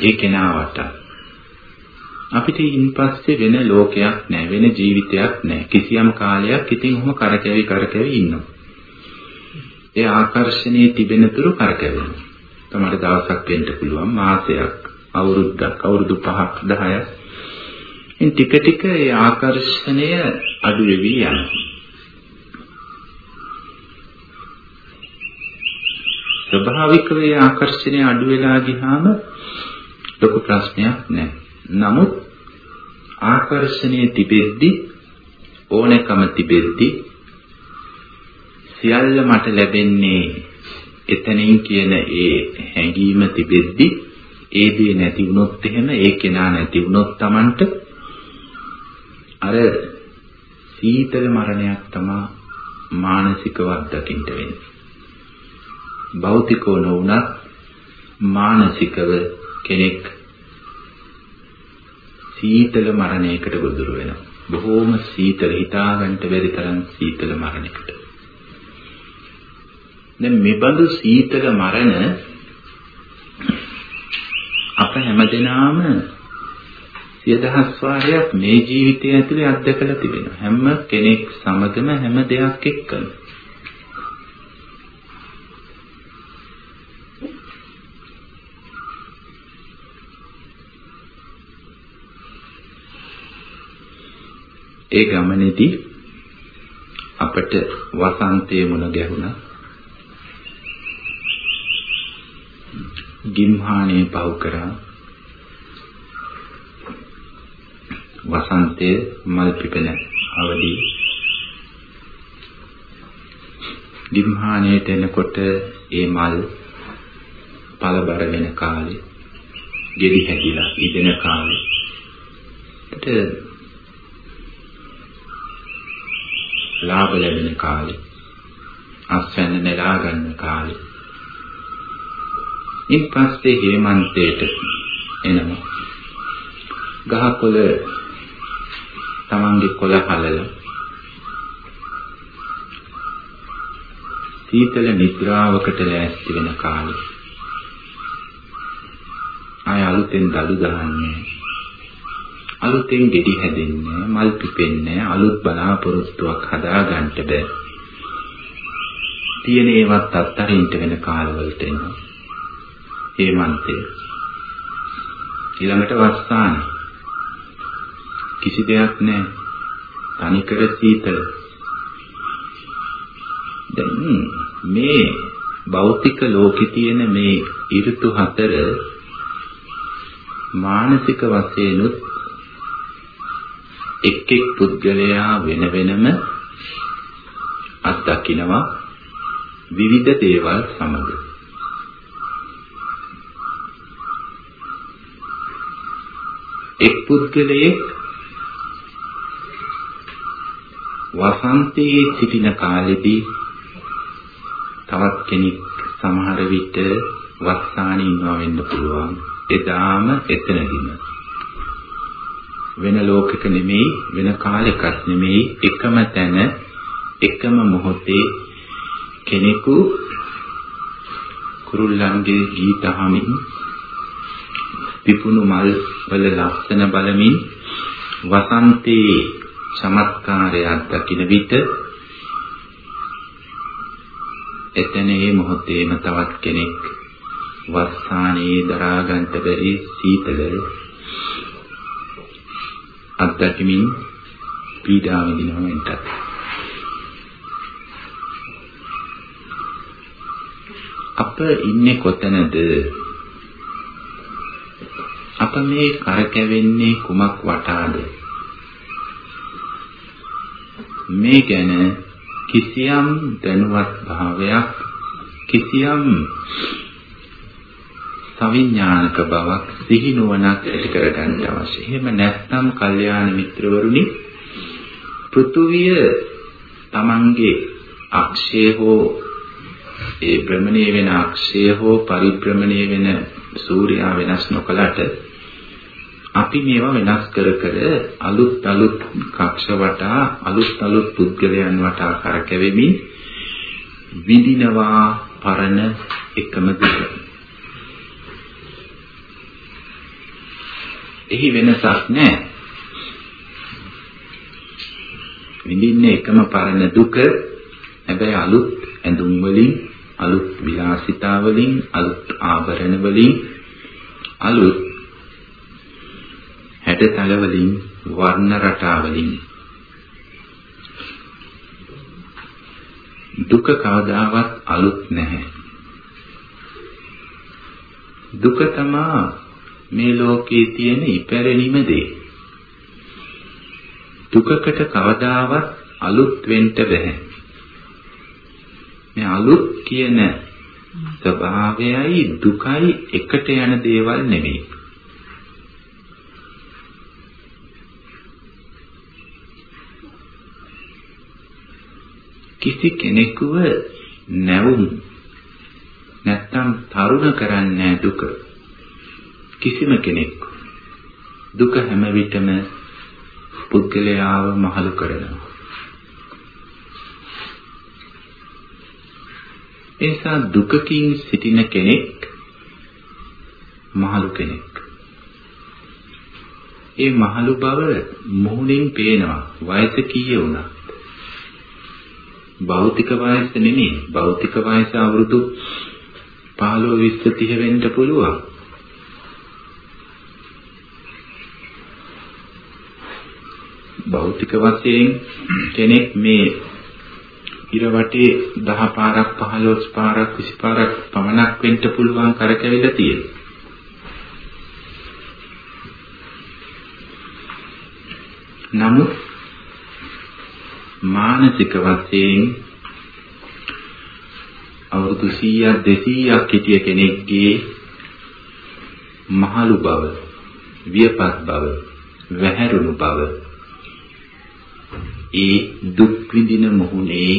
ඒ කෙනා වටා අපිට ඉන්පස්සේ වෙන ලෝකයක් නැහැ වෙන ජීවිතයක් නැහැ කිසියම් කාලයක් ඉතින් ඔහොම කරකැවි කරකැවි ඉන්නවා. ඒ ආකර්ෂණයේ තිබෙන තුරු කරකැවෙනවා තමයි දවසක් වෙන්න පුළුවන් මාසයක් අවුරුද්දක් අවුරුදු 5ක් 10ක් ඉන් ටික ටික ඒ ආකර්ෂණය අඩු වෙවි යනවා. ස්වභාවිකව ඒ ආකර්ෂණය අඩු වෙලා ගියාම ලොකු ප්‍රශ්නයක් නැහැ නමුත් ආකර්ෂණයේ තිබෙද්දි ඕනෑකම තිබෙද්දි සියල්ල මට ලැබෙන්නේ එතනින් කියන ඒ හැඟීම තිබෙද්දි ඒ දේ නැති වුණොත් එහෙම ඒ කෙනා නැති වුණොත් Tamanට අර සීතල මරණයක් තමයි මානසිකව අත්දකින්න වෙන්නේ. භෞතිකව නොවුනත් මානසිකව කෙනෙක් සීතල මරණයකට ගොදුරු වෙනවා. බොහෝම සීතල හිතාගන්න බැරි තරම් සීතල මරණයකට. දැන් මෙබඳු සීතල මරණ අප හැමදෙනාම සිය දහස් වාරයක් මේ ජීවිතය ඇතුලේ අත්දකලා තිබෙනවා. හැම කෙනෙක් සමගම හැම දෙයක් එක්කම. ඒ ගමනේදී අපට වසන්තයේ මුණ ගැහුණා. ගිම්හානේ පහු කරා. වසන්තයේ මල් පිපෙන අවදී. ගිම්හානේට එනකොට ඒ මල් පළබර වෙන කාලේ, ගෙඩි හැදිලා ඉදෙන කාලේ. ලාභ ලැබෙන කාලේ. අස්වැන්න නෙලා ගන්න කාලේ. ඉන් පස්සේ හේමන්තයට එනවා. ගහකොළ තමන්ගේ කොළ හලලා සීතල නිද්‍රාවකට ලෑස්ති වෙන කාලේ. ආය අලුතෙන් දළු දාන්නේ අලුතෙන් ගෙඩි හැදෙන්නේ මල් පිපෙන්නේ අලුත් බලාපොරොත්තුවක් හදාගන්න බෑ. තියෙන ඒවත් අත්තරින්ට වෙන කාලවලට එනවා. හේමන්තය. ඊළඟට වස්සාන. කිසි දෙයක් නැහැ. තනිකර සීතල. දැන් මේ භෞතික ලෝකේ තියෙන මේ ඍතු හතර මානසික වශයෙන්ුත් එක් එක් පුද්ගලයා වෙන වෙනම අත්දකිනවා විවිධ දේවල් සමග. එක් පුද්ගලයෙක් වසන්තයේ සිටින කාලෙදී තවත් කෙනෙක් සමහර විට වස්සානේ ඉන්නවා වෙන්න පුළුවන්. එදාම එතනදීම වෙන ලෝකෙක නෙමෙයි වෙන කාලයකත් නෙමෙයි එකම තැන එකම මොහොතේ කෙනෙකු කුරුල්ලන්ගේ ගීත අහමින් පිපුණු මල් වල ලස්සන බලමින් වසන්තයේ චමත්කාරයක් දකින විට එතන මේ මොහොතේම තවත් කෙනෙක් වස්සානයේ දරා ගන්නට බැරි සීතල අත්දැකීමින් පීඩා විඳිනවා වෙන්ටත්. අප ඉන්නේ කොතනද? අප මේ කරකැවෙන්නේ කුමක් වටාද? මේ ගැන කිසියම් දැනුවත් භාවයක් කිසියම් සවිඥානික බවක් සිහි නුවණක් ඇති කරගන්න අවශ්‍යයි. එහෙම නැත්නම් කල්යාණ මිත්‍රවරුනි පෘථුවිය තමන්ගේ අක්ෂය හෝ ඒ භ්‍රමණය වෙන අක්ෂය හෝ පරිභ්‍රමණය වෙන සූර්යයා වෙනස් නොකලට අපි මේවා වෙනස් කර කර අලුත් අලුත් කක්ෂ වටා අලුත් අලුත් පුද්ගලයන් වටා කරකැවෙමින් විඳිනවා පරණ එකම දුක. එහි වෙනසක් නැහැ. විඳින්නේ එකම පරණ දුක හැබැයි අලුත් ඇඳුම් වලින් අලුත් විලාසිතා වලින් අලුත් ආභරණ වලින් අලුත් හැඩතල වලින් වර්ණ රටා වලින් දුක කවදාවත් අලුත් නැහැ දුක තමා මේ ලෝකයේ තියෙන ඉපැරණිම දේ. දුකකට කවදාවත් අලුත් වෙන්න බෑ. මේ අලුත් කියන ස්වභාවයයි දුකයි එකට යන දේවල් නෙමෙයි. කිසි කෙනෙකුව නැවුම් නැත්තම් තරුණ කරන්නේ දුක. කිසිම කෙනෙක් දුක හැම විටම පුද්ගලයාව මහලු කරනවා. එසා දුකකින් සිටින කෙනෙක් මහලු කෙනෙක්. ඒ මහලු බව මුහුණින් පේනවා වයස කීයේ වුණා. භෞතික වයස නෙමෙයි. භෞතික වයස අවුරුදු 15 20 30 වෙන්න පුළුවන්. භෞතික වශයෙන් කෙනෙක් මේ ඉර වටේ 10 පාරක් 15 පාරක් 20 පාරක් පමණක් වෙන්න පුළුවන් කරකැවිලා තියෙනවා. නමුත් මානසික වශයෙන් අවුරුදු 100ක් 200ක් හිටිය කෙනෙක්ගේ මහලු බව, වියපත් බව, වැහැරුණු බව ඒ දුක් විඳින මොහුනේ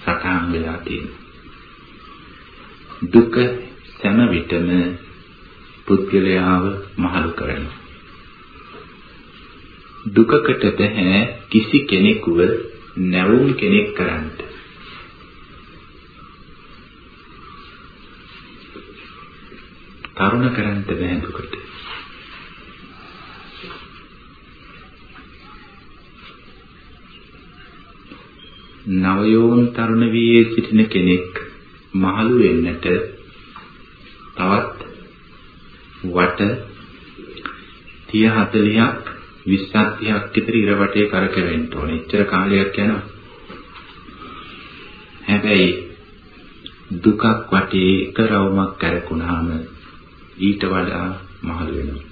සටහන් වෙලා තියෙනවා. දුක සෑම විටම පුද්ගලයාව මහලු කරනවා. දුකකට බෑ කිසි කෙනෙකුව නැවුම් කෙනෙක් කරන්න. තරුණ කරන්න බෑ දුකට. නවයෝන් තරුණ වියේ සිටින කෙනෙක් මහලු වෙන්නට තවත් වට 30 40ක් 20ක් 30ක් විතර ඉර වටේ කරකැවෙන්න ඕනේ. එච්චර කාලයක් යනවා. හැබැයි දුකක් වටේ එක රවුමක් කරකුණාම ඊට වඩා මහලු වෙනවා.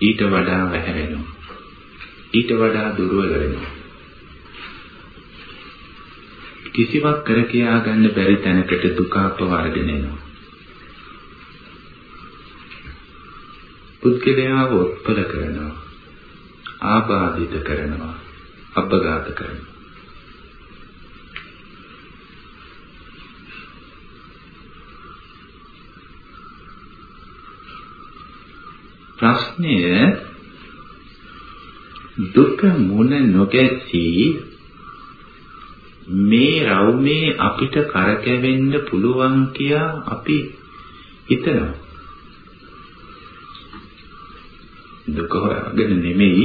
ඊට වඩා වැහැරෙනවා. ඊට වඩා දුර්වල වෙනවා. කිසිවක් කර කියා ගන්න බැරි තැනකට දුක අපවර්ධන වෙනවා. පුද්ගලයාව උත්පල කරනවා. ආබාධිත කරනවා. අපඝාත කරනවා. ප්‍රශ්නය දුක මුණ නොගැසී මේ රවුමේ අපිට කරකැවෙන්න පුළුවන් කියා අපි හිතනවා. දුක හොයාගෙන නෙමෙයි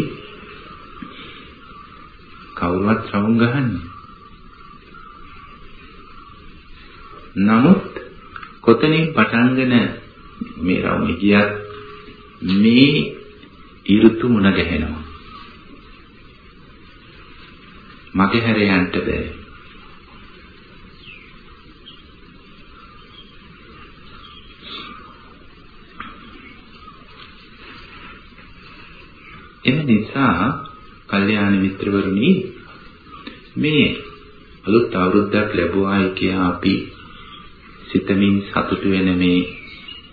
කවුරුවත් රවුම් ගහන්නේ. නමුත් කොතනින් පටන්ගෙන මේ රවුම ගියත් මේ ඍතු මුණ ගැහෙනවා. මගේ හැර යන්න බෑ. එම නිසා කල්යාණ මිත්‍රවරුනි මේ අලුත් අවුරුද්දක් ලැබුවායි කියා අපි සිතමින් සතුටු වෙන මේ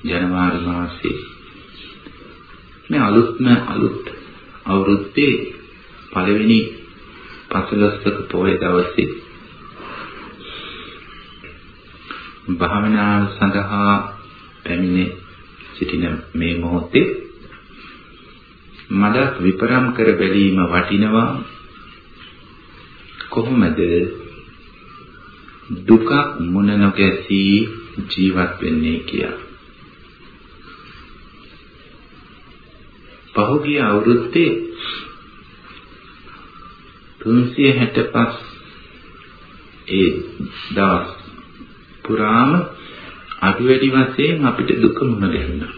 ජනවාරි මාසයේ මේ අලුත්ම අලුත් අවුරුද්දේ පළවෙනි පසළොස්වක පොය දවසේ භාවනා සඳහා පැමිණ සිටින මේ මොහොතේ මඩක් විපරම් කර බැලීම වටිනවා කොහොමද දුක මුණ නොගැසී ජීවත් වෙන්නේ කියලා. පහුගිය අවුරුද්දේ 365 ඒ දවස් පුරාම අඩු වැඩි වශයෙන් අපිට දුක මුණ ගැහුණා.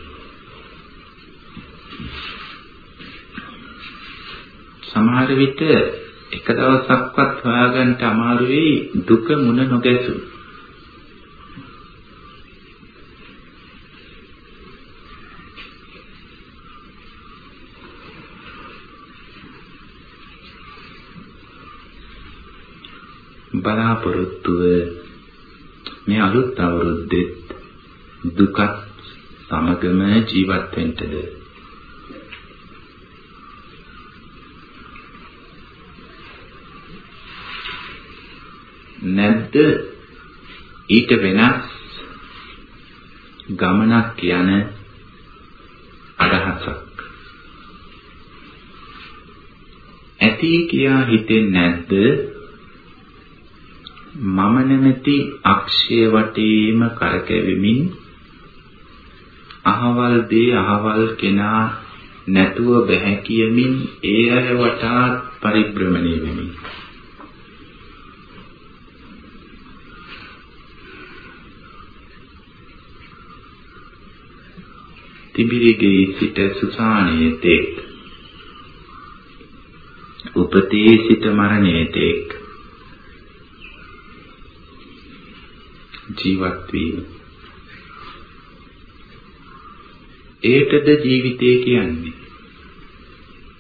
සමහර විට එක දවසක්වත් හොයාගන්න අමාරු වෙයි දුක මුණ නොගැසු. බලාපොරොත්තුව මේ අලුත් අවුරුද්දෙත් දුකත් සමගම ජීවත් වෙන්නද නැද්ද? ඊට වෙනස් ගමනක් යන අදහසක්. ඇති කියා හිතෙන්නේ නැද්ද? මම නැමැති අක්ෂය වටේම කරකැවෙමින් අහවල් දේ අහවල් කෙනා නැතුව බැහැ කියමින් ඒ අය වටා පරිභ්‍රමණය වෙමින්. තිබිරිගේ සිට සුසානයේ තෙක්. උපතේ සිට මරණයේ තෙක්. ජීවත් වීම. ඒටද ජීවිතය කියන්නේ?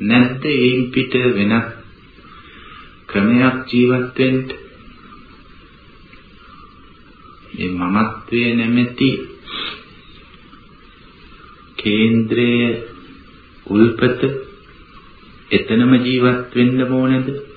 නැත්ද ඒන් පිට වෙනත් ක්‍රමයක් ජීවත් වෙන්න? මේ මමත්වයේ නැමැති කේන්ද්‍රයේ උල්පත එතනම ජීවත් වෙන්න ඕනේද?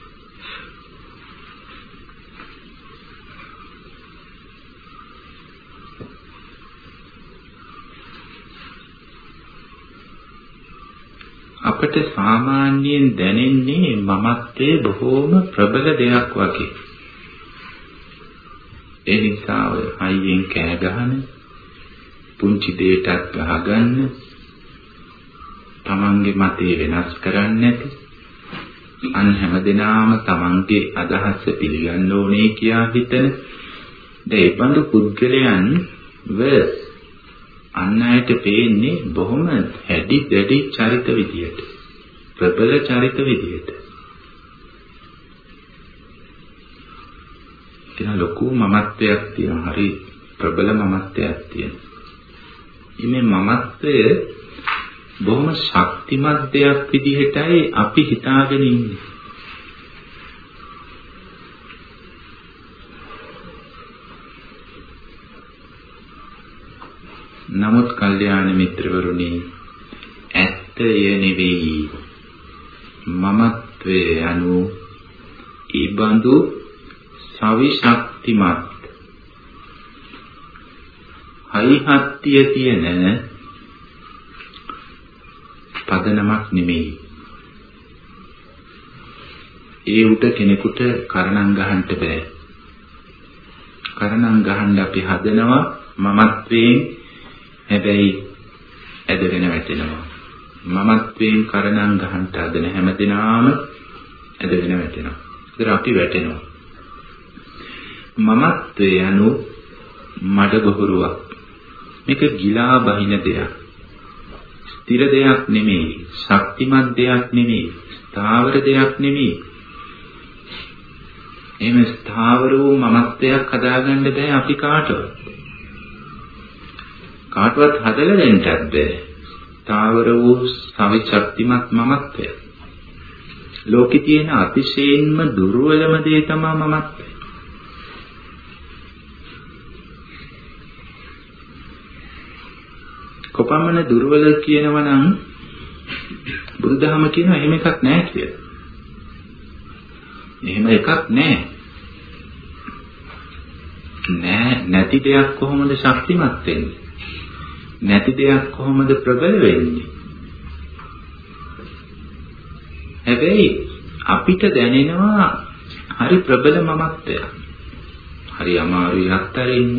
අපට සාමාන්‍යයෙන් දැනෙන්නේ මමත්වයේ බොහෝම ප්‍රබල දෙයක් වගේ. ඒ නිසා ඔය හයියෙන් කෑ ගහන පුංචි දෙයටත් ගහගන්න තමන්ගේ මතය වෙනස් කරන්නේ නැති අන් හැමදෙනාම තමන්ගේ අදහස පිළිගන්න ඕනේ කියා හිතන දෙයිපඳු පුද්ගලයන් ව අන් අයට පේන්නේ බොහොම හැඩි දැඩි චරිත විදියට ප්‍රබල චරිත විදියට කියන ලොකු මමත්වයක් තියෙනවා හරි ප්‍රබල මමත්වයක් තියෙනවා ඉමේ මමත්වය බොහොම ශක්තිමත් දෙයක් විදිහටයි අපි හිතාගෙන ඉන්නේ. නමුත් කල්යාණ මිත්‍රවරුනි ඇත්තය නෙවෙයි මමත්වයේ anu ඊබඳු සවිශක්තිමත් හයිහත්තිය තියෙන පදනමක් නෙමෙයි. ඒ උට කෙනෙකුට කරණම් ගහන්න බෑ. කරණම් ගහන්න අපි හදනවා මමත්වයෙන් හැබැයි ඇදගෙන වැටෙනවා. මමත්වයෙන් කරණම් ගහන්න හදන හැමදෙනාම ඇදගෙන වැටෙනවා. ඒතර අපි වැටෙනවා. මමත්වය anu මඩ ගොහරුවක්. මේක ගිලා බහින දෙයක්. ස්ථිර දෙයක් නෙමෙයි, ශක්තිමත් දෙයක් නෙමෙයි, ස්ථාවර දෙයක් නෙමෙයි. එහෙම ස්ථාවර වූ මමත්වයක් හදාගන්න බෑ අපි කාටවත්. කාටවත් හදලා දෙන්නත් බෑ. ස්ථාවර වූ සවිශක්තිමත් මමත්වය. ලෝකේ තියෙන අතිශයින්ම දුර්වලම දේ තමයි මමත්වය. කොපමණ දුර්වල කියනවා නම් බුදුදහම කියන එහෙම එකක් නැහැ කියලා. එහෙම එකක් නැහැ. නෑ නැති දෙයක් කොහොමද ශක්තිමත් වෙන්නේ? නැති දෙයක් කොහොමද ප්‍රබල වෙන්නේ? හැබැයි අපිට දැනෙනවා හරි ප්‍රබල මමත්වයක්. හරි අමාරුයි අත්තරින්න.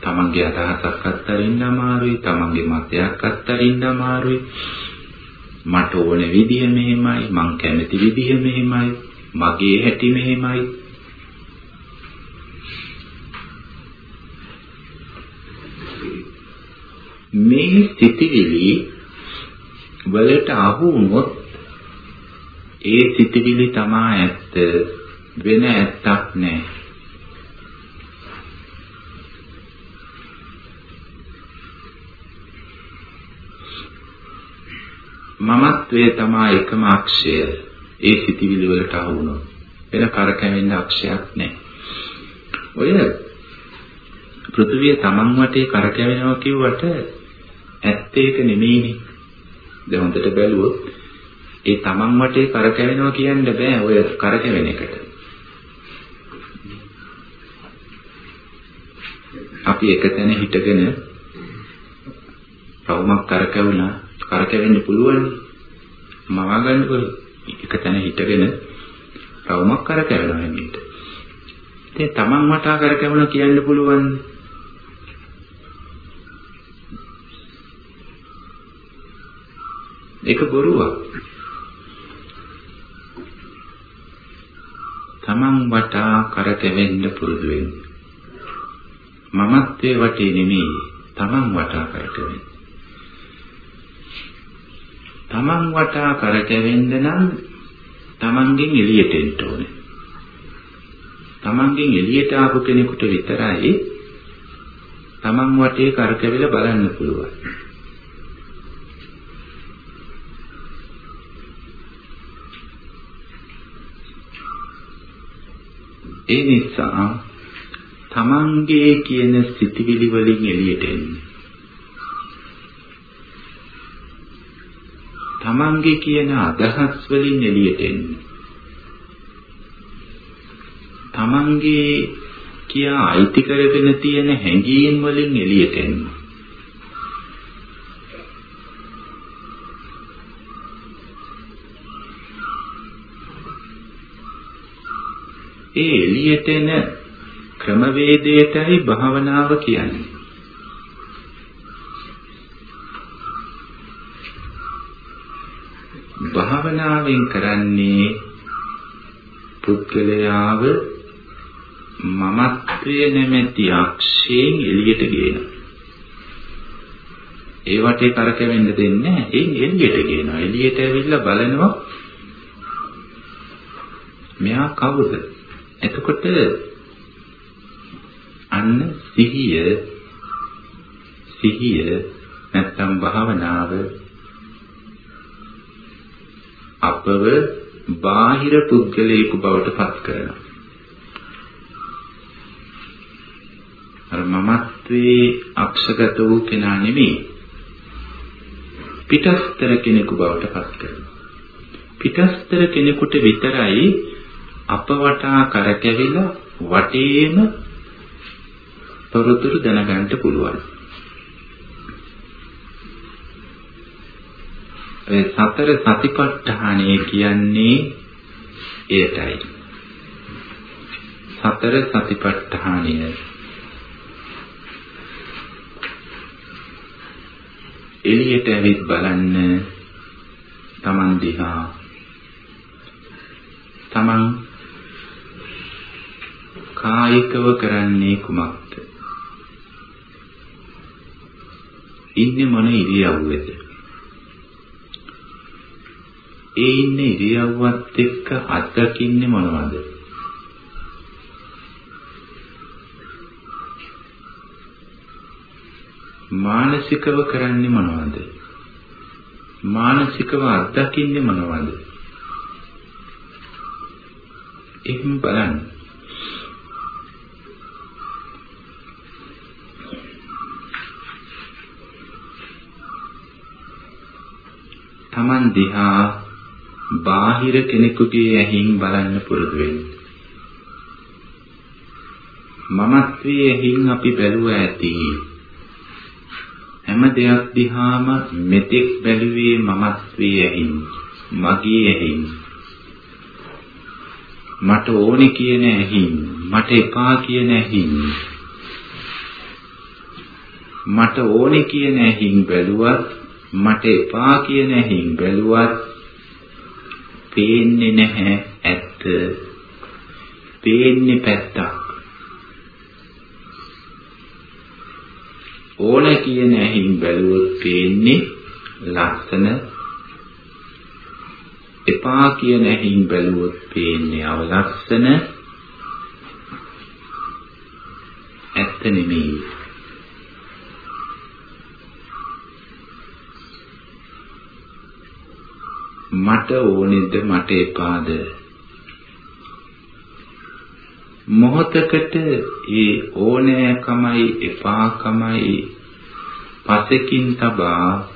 තමන්ගේ අදහසක් අත්තරින්න අමාරුයි, තමන්ගේ මතයක් අත්තරින්න අමාරුයි. මට ඕන විදිය මෙහෙමයි, මං කැමති විදිය මෙහෙමයි, මගේ හැටි මෙහෙමයි. මේ සිතිවිලි වලට අහු වුණොත් ඒ සිතිවිලි තමා ඇත්ත වෙන ඇත්තක් නැහැ. මමත්වයේ තමා එකම අක්ෂය ඒ සිටිවිලි වලට අහු වුණොත් වෙන කරකැවෙන්න අක්ෂයක් නැහැ. ඔය පෘථිවිය තමන් වටේ කරකැවෙනවා කිව්වට ඇත්ත ඒක නෙමෙයිනේ. දැන් හොඳට බැලුවොත් ඒ තමන් වටේ කරකැවෙනවා කියන්න බෑ ඔය කරකැවෙන එකට. අපි එකතැන හිටගෙන රවුමක් කරකැවුණා කරකැවෙන්න පුළුවන්. මවා ගන්නකො එක තැන හිටගෙන රවුමක් කරකැවෙනවා හැමිට. ඉතින් තමන් වටා කරකැවුණා කියන්න පුළුවන්. ඒක බොරුවක්. තමන් වටා කරකැවෙන්න පුරුදු වෙන්න. මමත්වයේ වටේ නෙමෙයි තමන් වටා කරකැවෙන්න. තමන් වටා කරකැවෙන්න නම් තමන්ගෙන් එළියට එන්න ඕනේ. තමන්ගෙන් එළියට ආපු කෙනෙකුට විතරයි තමන් වටේ කරකැවිලා බලන්න පුළුවන්. ඒ නිසා තමන්ගේ කියන සිතිවිලි වලින් එළියට එන්න. තමන්ගේ කියන අදහස් වලින් එළියට එන්න. තමන්ගේ කියා අයිති කරගෙන තියෙන හැඟීම් වලින් එළියට එන්න. ඒ එළියට එන ක්‍රමවේදයටයි භාවනාව කියන්නේ. භාවනාවෙන් කරන්නේ පුද්ගලයාව මමත්වයේ නැමැති අක්ෂයෙන් එළියට ගේනවා. ඒ වටේ කරකැවෙන්න දෙන්නේ නැහැ. එයින් එළියට ගේනවා. එළියට ඇවිල්ලා බලනවා මෙයා කවුද? එතකොට අන්න සිහිය සිහිය නැත්තම් භාවනාව අපව බාහිර පුද්ගලයෙකු බවට පත් කරනවා. අර මමත්වයේ අක්ෂගත වූ කෙනා නෙමෙයි. පිටස්තර කෙනෙකු බවට පත් කරනවා. පිටස්තර කෙනෙකුට විතරයි අප වටා කරකැවිලා වටේම තොරතුරු දැනගන්න පුළුවන්. ඒ සතර සතිපට්ඨානය කියන්නේ ඒටයි. සතර සතිපට්ඨානය එළියට ඇවිත් බලන්න තමන් දිහා තමන් කායිකව කරන්නේ කුමක්ද ඉන්නේ මොන ඉරියව්වේද ඒ ඉන්නේ ඉරියව්වත් එක්ක අත්දකින්නේ මොනවද මානසිකව කරන්නේ මොනවද? මානසිකව අත්දකින්නේ මොනවද? එහෙම බලන්න. Taman දිහා බාහිර කෙනෙකුගේ ඇහින් බලන්න පුරුදු වෙන්න. මමත්වයේ ඇහින් අපි බැලුවා ඇති. හැම දෙයක් දිහාම මෙතෙක් බැලුවේ මමත්වයේ ඇහින් මගේ ඇහින් මට ඕනේ කියන ඇහින් මට එපා කියන ඇහින් මට ඕනේ කියන ඇහින් බැලුවත් මට එපා කියන ඇහින් බැලුවත් පේන්නේ නැහැ ඇත්ත. පේන්නේ පැත්තක්. ඕන කියන ඇහින් බැලුවොත් පේන්නේ ලස්සන. එපා කියන ඇහින් බැලුවොත් පේන්නේ අවලස්සන. ඇත්ත නෙමෙයි. මට ඕනේද මට එපාද මොහතකට ඒ ඕනෑකමයි එපාකමයි පසකින් තබා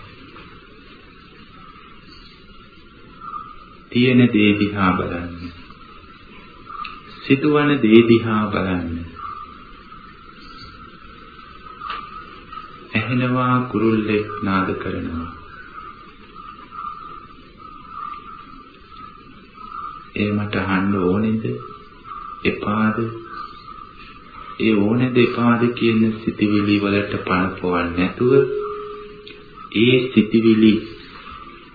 තියෙන දේ දිහා බලන්න. සිදුවන දේ දිහා බලන්න. ඇහෙනවා කුරුල්ලෙක් නාද කරනවා. ඒ මට අහන්න ඕනේද? එපාද? ඒ ඕනේද එපාද කියන සිතිවිලි වලට පනපවන්නේ නැතුව ඒ සිතිවිලි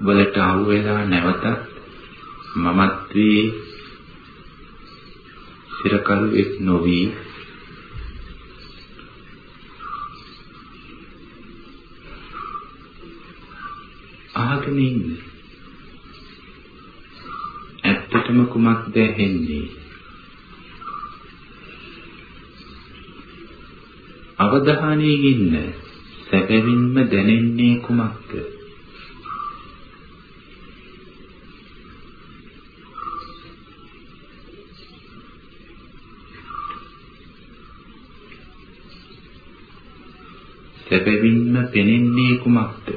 වලට අහු වෙලා නැවතත් මමත්වයේ සිරකරු එක් නොවි අහගෙන ඉන්න. ඇත්තටම කුමක්ද ඇහෙන්නේ? අවධානයෙන් ඉන්න. සැබවින්ම දැනෙන්නේ කුමක්ද? සැබවින්ම පෙනෙන්නේ කුමක්ද?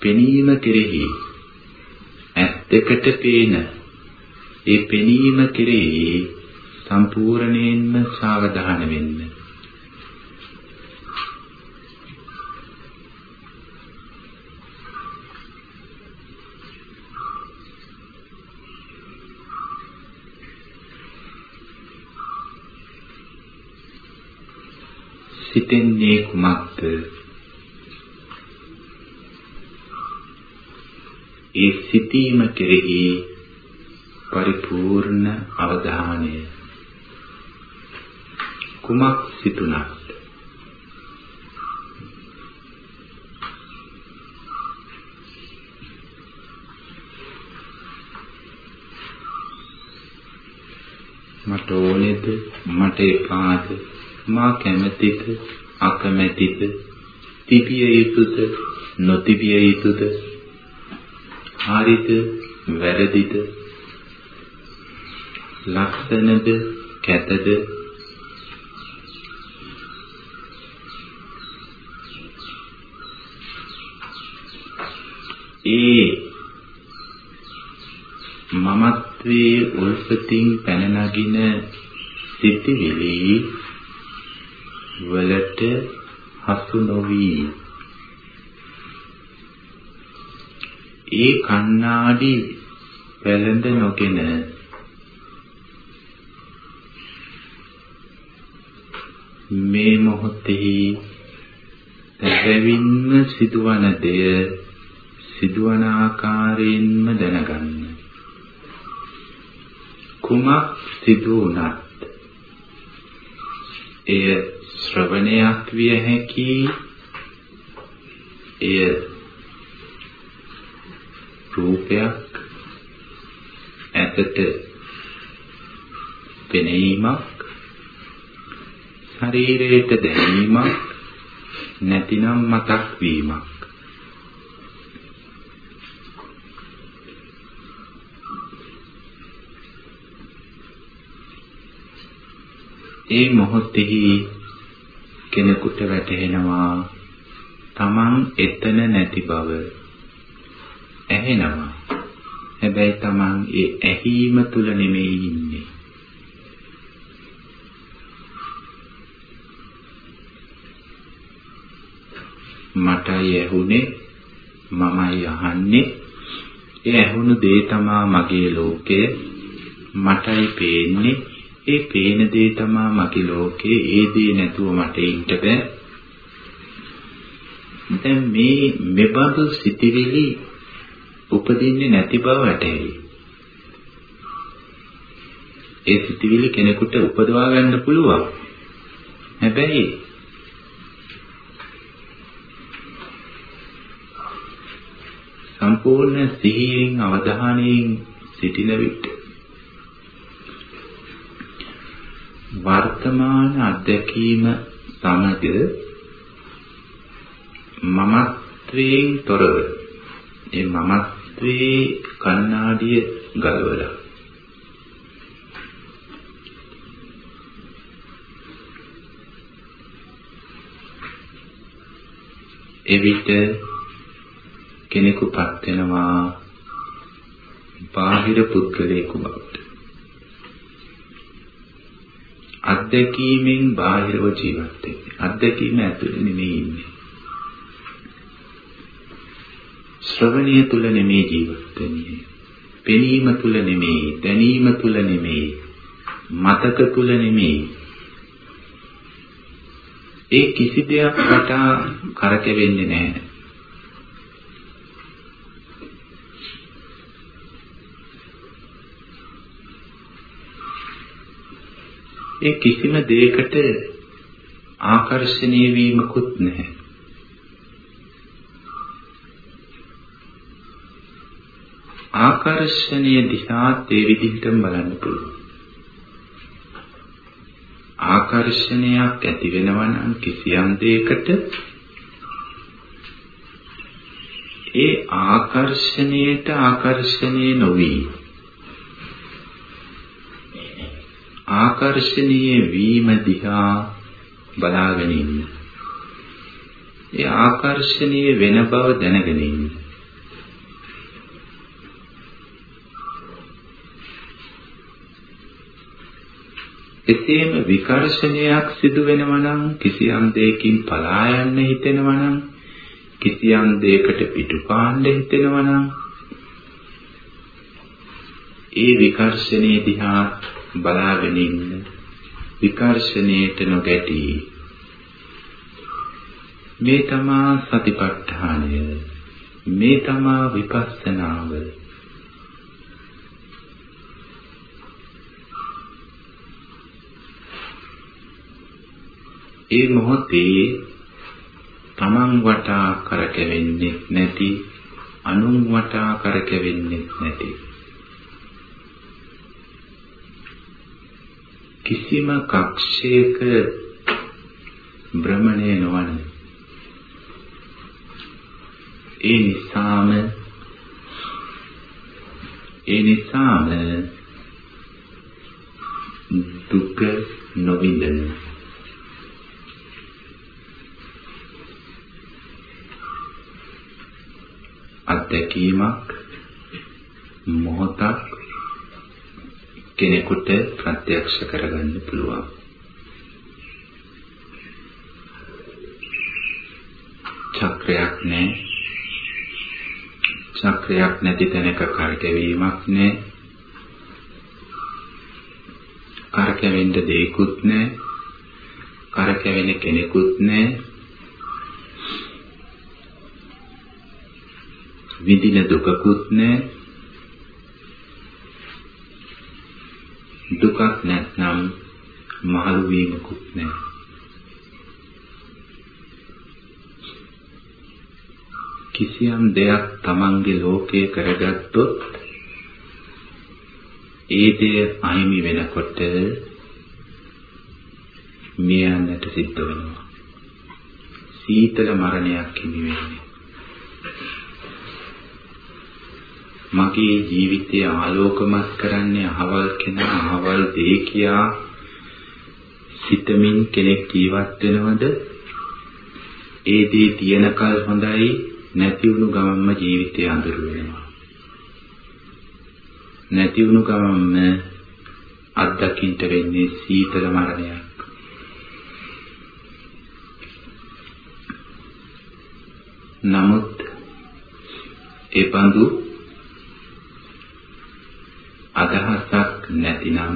පෙනීම කෙරෙහි ඇස් දෙකට පේන ඒ පෙනීම කෙරෙහි සම්පූර්ණයෙන්ම සාවධාන වෙන්න. සිතෙන්නේ කුමක්ද? ඒ සිතීම කෙරෙහි පරිපූර්ණ අවධානය. කුමක් සිතුණත් මට ඕනේද? මට එපාද? මා කැමැතිද? අකමැතිද? තිබිය යුතුද? නොතිබිය යුතුද? හරිද වැරදිද ලක්ෂණද කැතද? ඒ මමත්වයේ උල්පතින් පැන නගින සිතිවිලි වලට හසු නොවි ඒ කණ්ණාඩි පැලඳ නොගෙන මේ මොහොතේ සැබවින්ම සිදුවන දෙය සිදුවන ආකාරයෙන්ම දැනගන්න. කුමක් සිදු වුණත් එය ශ්‍රවණයක් විය හැකි එය රූපයක් ඇතට පෙනීමක් ශරීරයට දැනීමක් නැතිනම් මතක් වීමක්. ඒ මොහොතෙහි කෙනෙකුට වැටහෙනවා තමන් එතන නැති බව. ඇහෙනවා. හැබැයි තමන් ඒ ඇහිම තුල නෙමෙයි ඉන්නේ. මටයි ඇහුනේ මමයි අහන්නේ. ඒ ඇහුණු දේ තමා මගේ ලෝකය මටයි පේන්නේ. ඒ පේන දේ තමා මගේ ලෝකේ ඒ දේ නැතුව මට ඉන්න බෑ. දැන් මේ මෙබඳු සිටිවිලි උපදින්නේ නැති බව වැටහෙයි. ඒ සිටිවිලි කෙනෙකුට උපදවා ගන්න පුළුවන්. හැබැයි සම්පූර්ණ සිහියෙන් අවධානයෙන් සිටින විට වර්තමාන අත්දැකීම සමග මමත්වයෙන් තොරව ඒ මමත්වයේ කණ්ණාඩිය ගලවලා. එවිට කෙනෙකුපත් වෙනවා බාහිර පුද්ගලයෙකු බවට. අත්දැකීමෙන් බාහිරව ජීවත් වෙන්නේ. අත්දැකීම ඇතුළේ නෙමෙයි ඉන්නේ. ශ්‍රවණය තුල නෙමේ ජීවත් වෙන්නේ. පෙනීම තුල නෙමේ, දැනීම තුල නෙමේ, මතක තුල නෙමේ. ඒ කිසි දෙයක් වටා කරකෙවෙන්නේ නැහැ. ඒ කිසිම දෙයකට ආකර්ෂණීය වීමකුත් නැහැ. ආකර්ෂණීය දිශාත් ඒ විදිහටම බලන්න පුළුවන්. ආකර්ෂණයක් ඇති වෙනවා නම් කිසියම් දෙයකට ඒ ආකර්ෂණයට ආකර්ෂණීය නොවි ආකර්ෂණීය වීම දිහා බලාගෙන ඉන්න. ඒ ආකර්ෂණීය වෙන බව දැනගෙන ඉන්න. එසේම විකර්ෂණයක් සිදු වෙනවා නම් කිසියම් දෙයකින් පලා යන්න හිතෙනවා නම් කිසියම් දෙයකට පිටුපාන්න හිතෙනවා නම් ඒ විකර්ෂණයේ දිහා බලාගෙන ඉන්න විකර්ෂණයට නොගැටි මේ තමා සතිපට්ඨානය මේ තමා විපස්සනාව ඒ මොහොතේ තමන් වටා කරකැවෙන්නේ නැති අනුන් වටා කරකැවෙන්නේ නැති. කිසිම කක්ෂයක භ්‍රමණය නොවන ඒ නිසාම ඒ නිසාම දුක නොවිඳින අත්දැකීමක් මොහොතක් කෙනෙකුට ප්‍රත්‍යක්ෂ කරගන්න පුළුවන්. චක්‍රයක් නැහැ. චක්‍රයක් නැති තැනක කරකැවීමක් නැහැ. කරකැවෙන්න දෙයක්වත් නැහැ. කරකැවෙන කෙනෙකුත් නැහැ. විඳින දුකකුත් නැහැ. දුකක් නැත්නම් මහලු වීමකුත් නැහැ. කිසියම් දෙයක් Tamange ලෝකයේ කරගත්තොත් ඒ දෙය අහිමි වෙනකොට මියන්නට සිද්ධ වෙනවා. සීතල මරණයක් හිමි වෙන්නේ. මගේ ජීවිතය ආලෝකමත් කරන්නේ අහවල් කෙනා අහවල් දේ කියා සිතමින් කෙනෙක් ජීවත් වෙනවද? ඒ දේ තියනකල් හොඳයි නැති වුණු ගමන්ම ජීවිතය අඳුර වෙනවා. නැති වුණු ගමන්ම අත්දකින්න වෙන්නේ සීතල මරණයක්. නමුත් ඒ බඳු අදහසක් නැතිනම්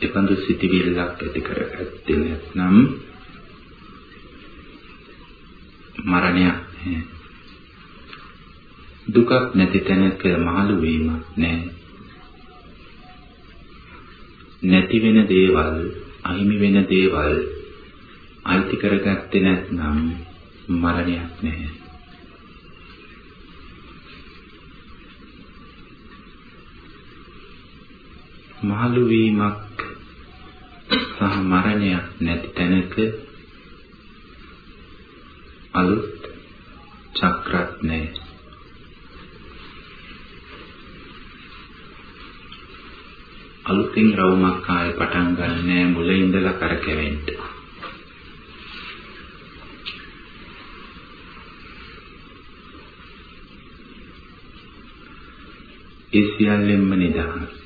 එපන්දු සිටිවිල්ලක් ඇති කරගත්තේ නැත්නම් මරණයක් නැහැ. දුකක් නැති තැනක මහලු වීමක් නැහැ. නැති වෙන දේවල්, අහිමි වෙන දේවල් අයිති කරගත්තේ නැත්නම් මරණයක් නැහැ. මහලු වීමක් සහ මරණයක් නැති තැනක අලුත් චක්‍රත් නැහැ. අලුතින් රවුමක් ආයෙ පටන් ගන්නෑ මුල ඉඳලා කරකැවෙන්න. ඒ සියල්ලෙන්ම නිදහස්.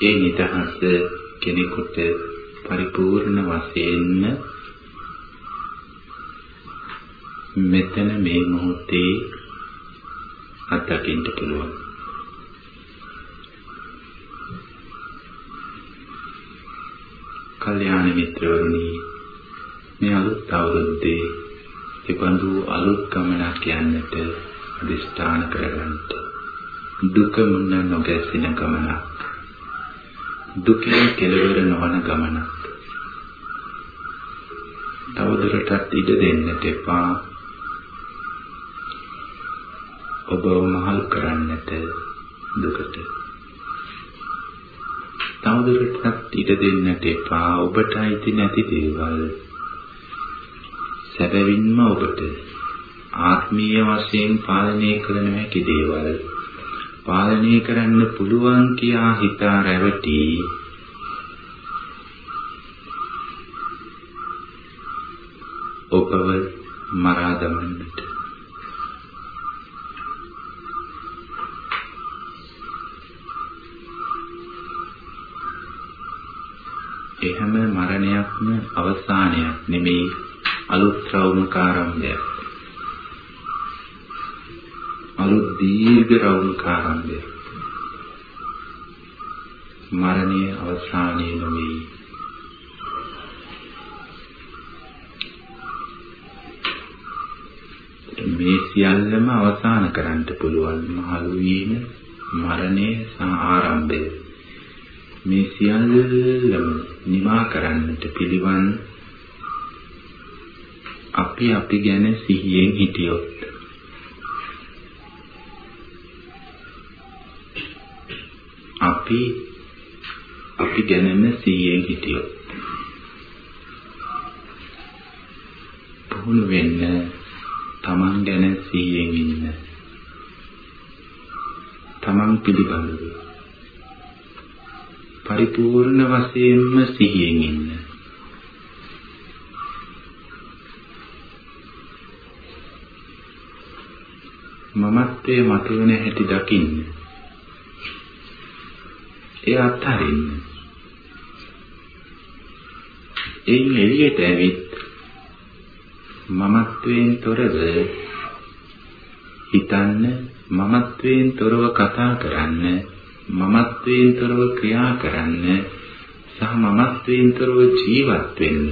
ඒ නිදහස කෙනෙකුට පරිපූර්ණ වශයෙන්ම මෙතන මේ මොහොතේ අත්දකින්න පුළුවන්. කල්යාණ මිත්‍රවරුනි මේ අලුත් අවුරුද්දේ ඉබඳු අලුත් ගමනක් යන්නට අදිෂ්ඨාන කරගන්නට දුක මුන්න නොගැසෙන ගමනක්. දුකෙන් කෙලවර නොවන ගමනක්. තවදුරටත් ඉඩ දෙන්නට එපා. ඔබව මහල් කරන්නට දුකට. තවදුරටත් ඉඩ දෙන්නට එපා ඔබට අයිති නැති දේවල්. සැබවින්ම ඔබට ආත්මීය වශයෙන් පාලනය කළ නොහැකි දේවල් පාලනය කරන්න පුළුවන් කියා හිතා රැවටි. ඔබව මරා දමන්නට. එහෙම මරණයක්ම අවසානයක් නෙමෙයි අලුත් රවුමක ආරම්භයක්. අලුත් දීර්ඝ රවුමක ආරම්භයක් මරණය අවසානයේ නොවේ. මේ සියල්ලම අවසන් කරන්න පුළුවන් මහලු වීම මරණය සහ ආරම්භය. මේ සියල්ලම නිමා කරන්නට පිළිවන් අපි අපි ගැන සිහියෙන් හිටියොත්. අපි අපි ගැනම සිහියෙන් හිටියොත්. පුහුණු වෙන්න තමන් ගැන සිහියෙන් ඉන්න. තමන් පිළිබඳව. පරිපූර්ණ වශයෙන්ම සිහියෙන් ඉන්න. මමත්වයේ මතුවෙන හැටි දකින්න. ඒ අත්හරින්න. එයින් එළියට ඇවිත් මමත්වයෙන් තොරව හිතන්න මමත්වයෙන් තොරව කතා කරන්න මමත්වයෙන් තොරව ක්‍රියා කරන්න සහ මමත්වයෙන් තොරව ජීවත් වෙන්න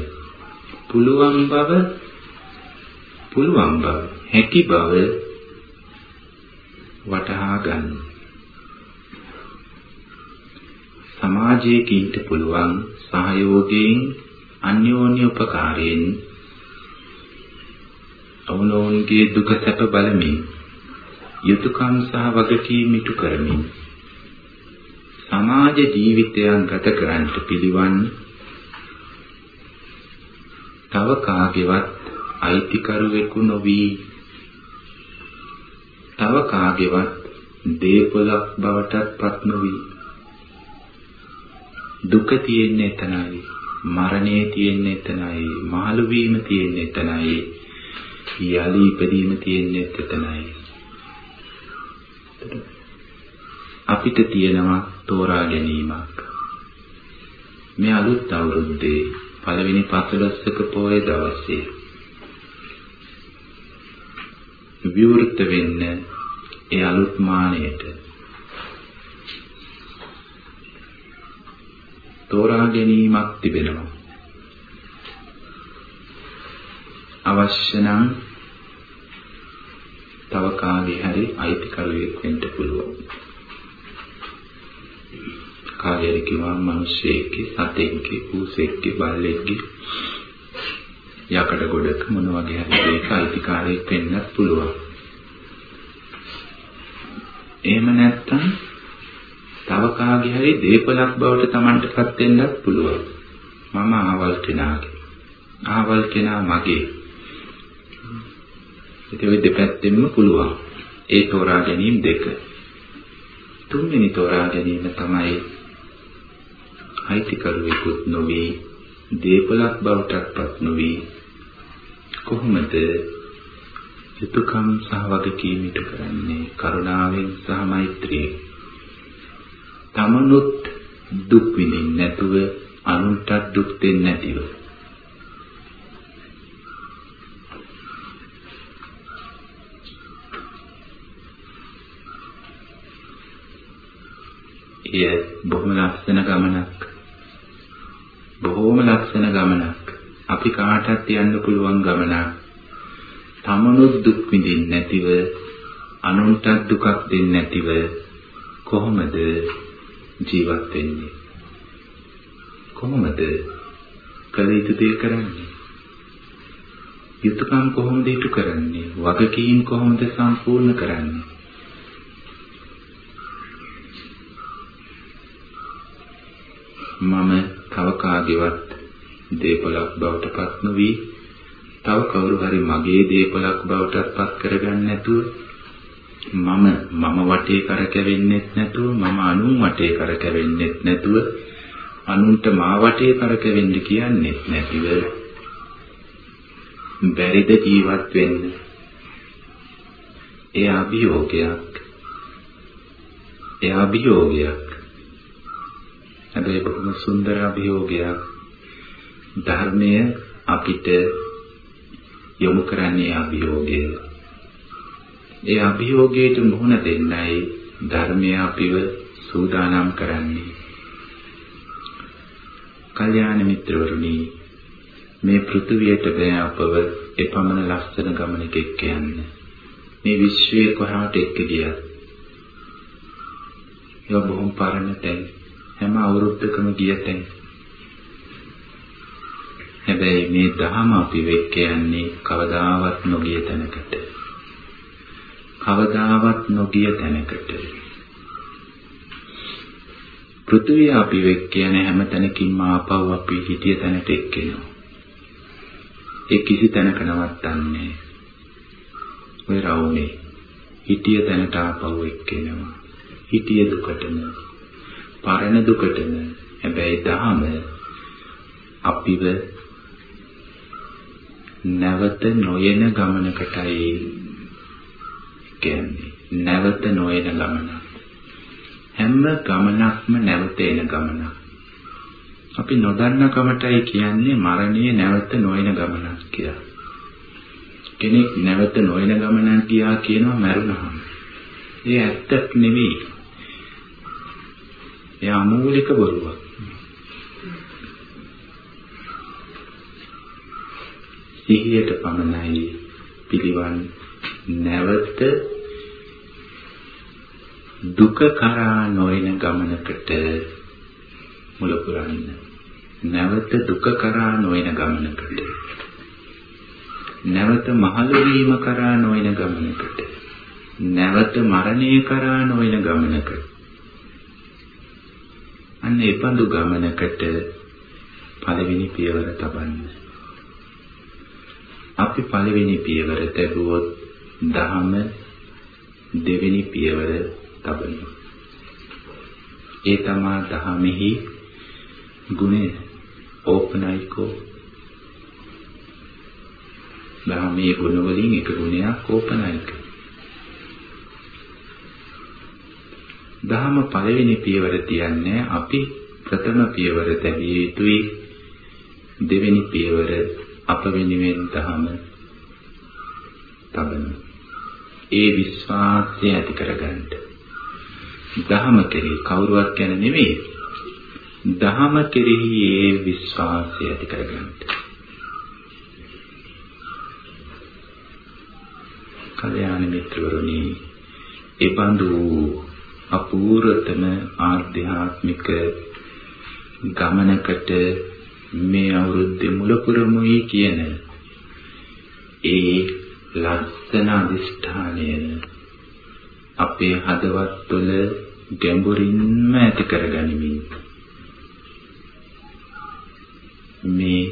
පුළුවන් බව පුළුවන් බව හැකි බව වටහා ගන්න. සමාජයේ ඉන්න පුළුවන් සහයෝගයෙන් අන්‍යෝන්‍ය උපකාරයෙන් ඔවුනොවුන්ගේ දුක සැප බලමින් යුතුයකම් සහ වගකීම් ඉටු කරමින් සමාජ ජීවිතයන් ගත කරන්නට පිළිවන් තව කාගේවත් අයිතිකරුවෙකු නොවි තව කාගේවත් දේපලක් බවටත් පත් නොවි දුක තියෙන්නේ එතනයි මරණය තියෙන්නේ එතනයි මහලු වීම තියෙන්නේ එතනයි යලි ඉපදීම තියෙන්නේ එතනයි. අපිට තියෙනවා තෝරා ගැනීමක්. මේ අලුත් අවුරුද්දේ පළවෙනි පසළොස්වක පොය දවසේ විවෘත වෙන්න ඒ අලුත් මානයට තෝරා ගැනීමක් තිබෙනවා අවශ්‍ය නම් තව කාගේ හරි අයිතිකරුවෙක් වෙන්න පුළුවන් කාගේ කිව්වා මිනිස්සෙක්ගේ සතෙක්ගේ පූසෙක්ගේ බල්ලෙක්ගේ යකඩ ගොඩක මොන වගේ හරි දෙයක අයිතිකාරයෙක් වෙන්නත් පුළුවන්. එහෙම නැත්නම් තව කාගේ හරි දීපලක් බවට Tamanටපත් වෙන්නත් පුළුවන්. මම ආවල් කෙනාගේ. ආවල් කෙනා මගේ. ඉතින් ওই දෙපැත්තෙන්ම පුළුවන්. ඒ තෝරා ගැනීම දෙක. තුන්වෙනි තෝරා ගැනීම තමයි අයිතිකරුවෙකුත් නොවේ දීපලක් බවටත්පත් නොවේ කොහොමද යුතුයකම් සහ වගකීම් ඉටු කරන්නේ කරුණාවෙන් සහ මෛත්‍රියෙන් තමනුත් දුක් විඳින්න නැතුව අනුන්ට දුක් දෙන්නේ නැතිව. එය බොහොම ලස්සන ගමනක්. බොහොම ලස්සන ගමනක්. අපි කාටත් යන්න පුළුවන් ගමනක්. තමනුත් දුක් විඳින්නේ නැතිව අනුන්ට දුකක් දෙන්නේ නැතිව කොහොමද ජීවත් වෙන්නේ? කොහොමද කළ යුතු දේ කරන්නේ? යුතුයකම් කොහොමද ඉටු කරන්නේ? වගකීම් කොහොමද සම්පූර්ණ කරන්නේ? මම තව කාගේවත් දේපලක් බවට පත් නොවි තව කවුරු හරි මගේ දේපලක් බවටත් පත් කරගන්න නැතුව මම මම වටේ කරකැවෙන්නෙත් නැතුව මම අනුන් වටේ කරකැවෙන්නෙත් නැතුව අනුන්ට මා වටේ කරකැවෙන්න කියන්නේත් නැතිව බැරිද ජීවත් වෙන්න? ඒ අභියෝගයක්. ඒ අභියෝගයක්. හැබැයි බොහොම සුන්දර අභියෝගයක්. ධර්මය අපිට යොමු කරන්නේ අභියෝගය. ඒ අභියෝගයට මුහුණ දෙන්නයි ධර්මය අපිව සූදානම් කරන්නේ. කල්යාණ මිත්‍රවරුනි මේ පෘථුවියට බෑ අපව එපමණ ලස්සන ගමනක එක්ක යන්න. මේ විශ්වයේ කොහාට එක්ක ගියත් ඒ බොහොම පරණ තැන් හැම අවුරුද්දකම ගිය තැන් හැබැයි මේ දහම අපි වෙක් යන්නේ කවදාවත් නොගිය තැනකට. කවදාවත් නොගිය තැනකට. පෘථිවිය අපි වෙක් කියන හැම තැනකින්ම ආපහු අපි හිටිය තැනට එක්කෙනවා. ඒ කිසි තැනක නවත්තන්නේ ඔය රවුමේ හිටිය තැනට ආපහු එක්කෙනවා. හිටිය දුකටම පරණ දුකටම හැබැයි දහම අපිව නැවත නොයන ගමනකටයි කියන්නේ නැවත නොයන ගමන හැම ගමනක්ම නැවත එන ගමනක්. අපි නොදන්න කමටයි කියන්නේ මරණය නැවත නොයන ගමනක් කියලා. කෙනෙක් නැවත නොයන ගමනක් ගියා කියනවා මැරුණාම ඒ ඇත්තක් නෙවෙයි. ඒ අමූලික බොරුවක්. සිහියට පමණයි පිළිවන් නැවත දුක කරා නොයන ගමනකට මුල පුරන්න. නැවත දුක කරා නොයන ගමනකට. නැවත මහලු වීම කරා නොයන ගමනකට. නැවත මරණය කරා නොයන ගමනකට. අන්න ඒ බඳු ගමනකට පළවෙනි පියවර තබන්න. අපි පළවෙනි පියවර තැබුවොත් දහම දෙවෙනි පියවර තබනවා. ඒ තමා දහමෙහි ගුණය ඕපනයිකෝ දහමේ ගුණ වලින් එක ගුණයක් ඕපනයික. දහම පළවෙනි පියවර තියන්නේ අපි ප්‍රථම පියවර තැබිය යුතුයි දෙවෙනි පියවර අප වෙනුවෙන් දහම තබන ඒ විශ්වාසය ඇති කරගන්න. දහම කෙරෙහි කවුරුවක් ගැන නෙවෙයි. දහම කෙරෙහි ඒ විශ්වාසය ඇති කරගන්න. කල්‍යාණ මිත්‍රවරුනි, ඒ බඳු අපූර්වතම ආධ්‍යාත්මික ගමනකට මේ අවුරුද්දේ මුල පුරමුයි කියන ඒ ලස්සන අදිෂ්ඨානය අපේ හදවත් තුළ ගැඹුරින්ම ඇති කරගනිමින් මේ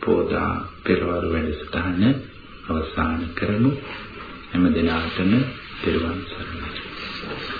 පොදා පෙරවරු වැඩසටහන අවසන් කරමු. හැම දිනාටම තෙරුවන් සරණයි.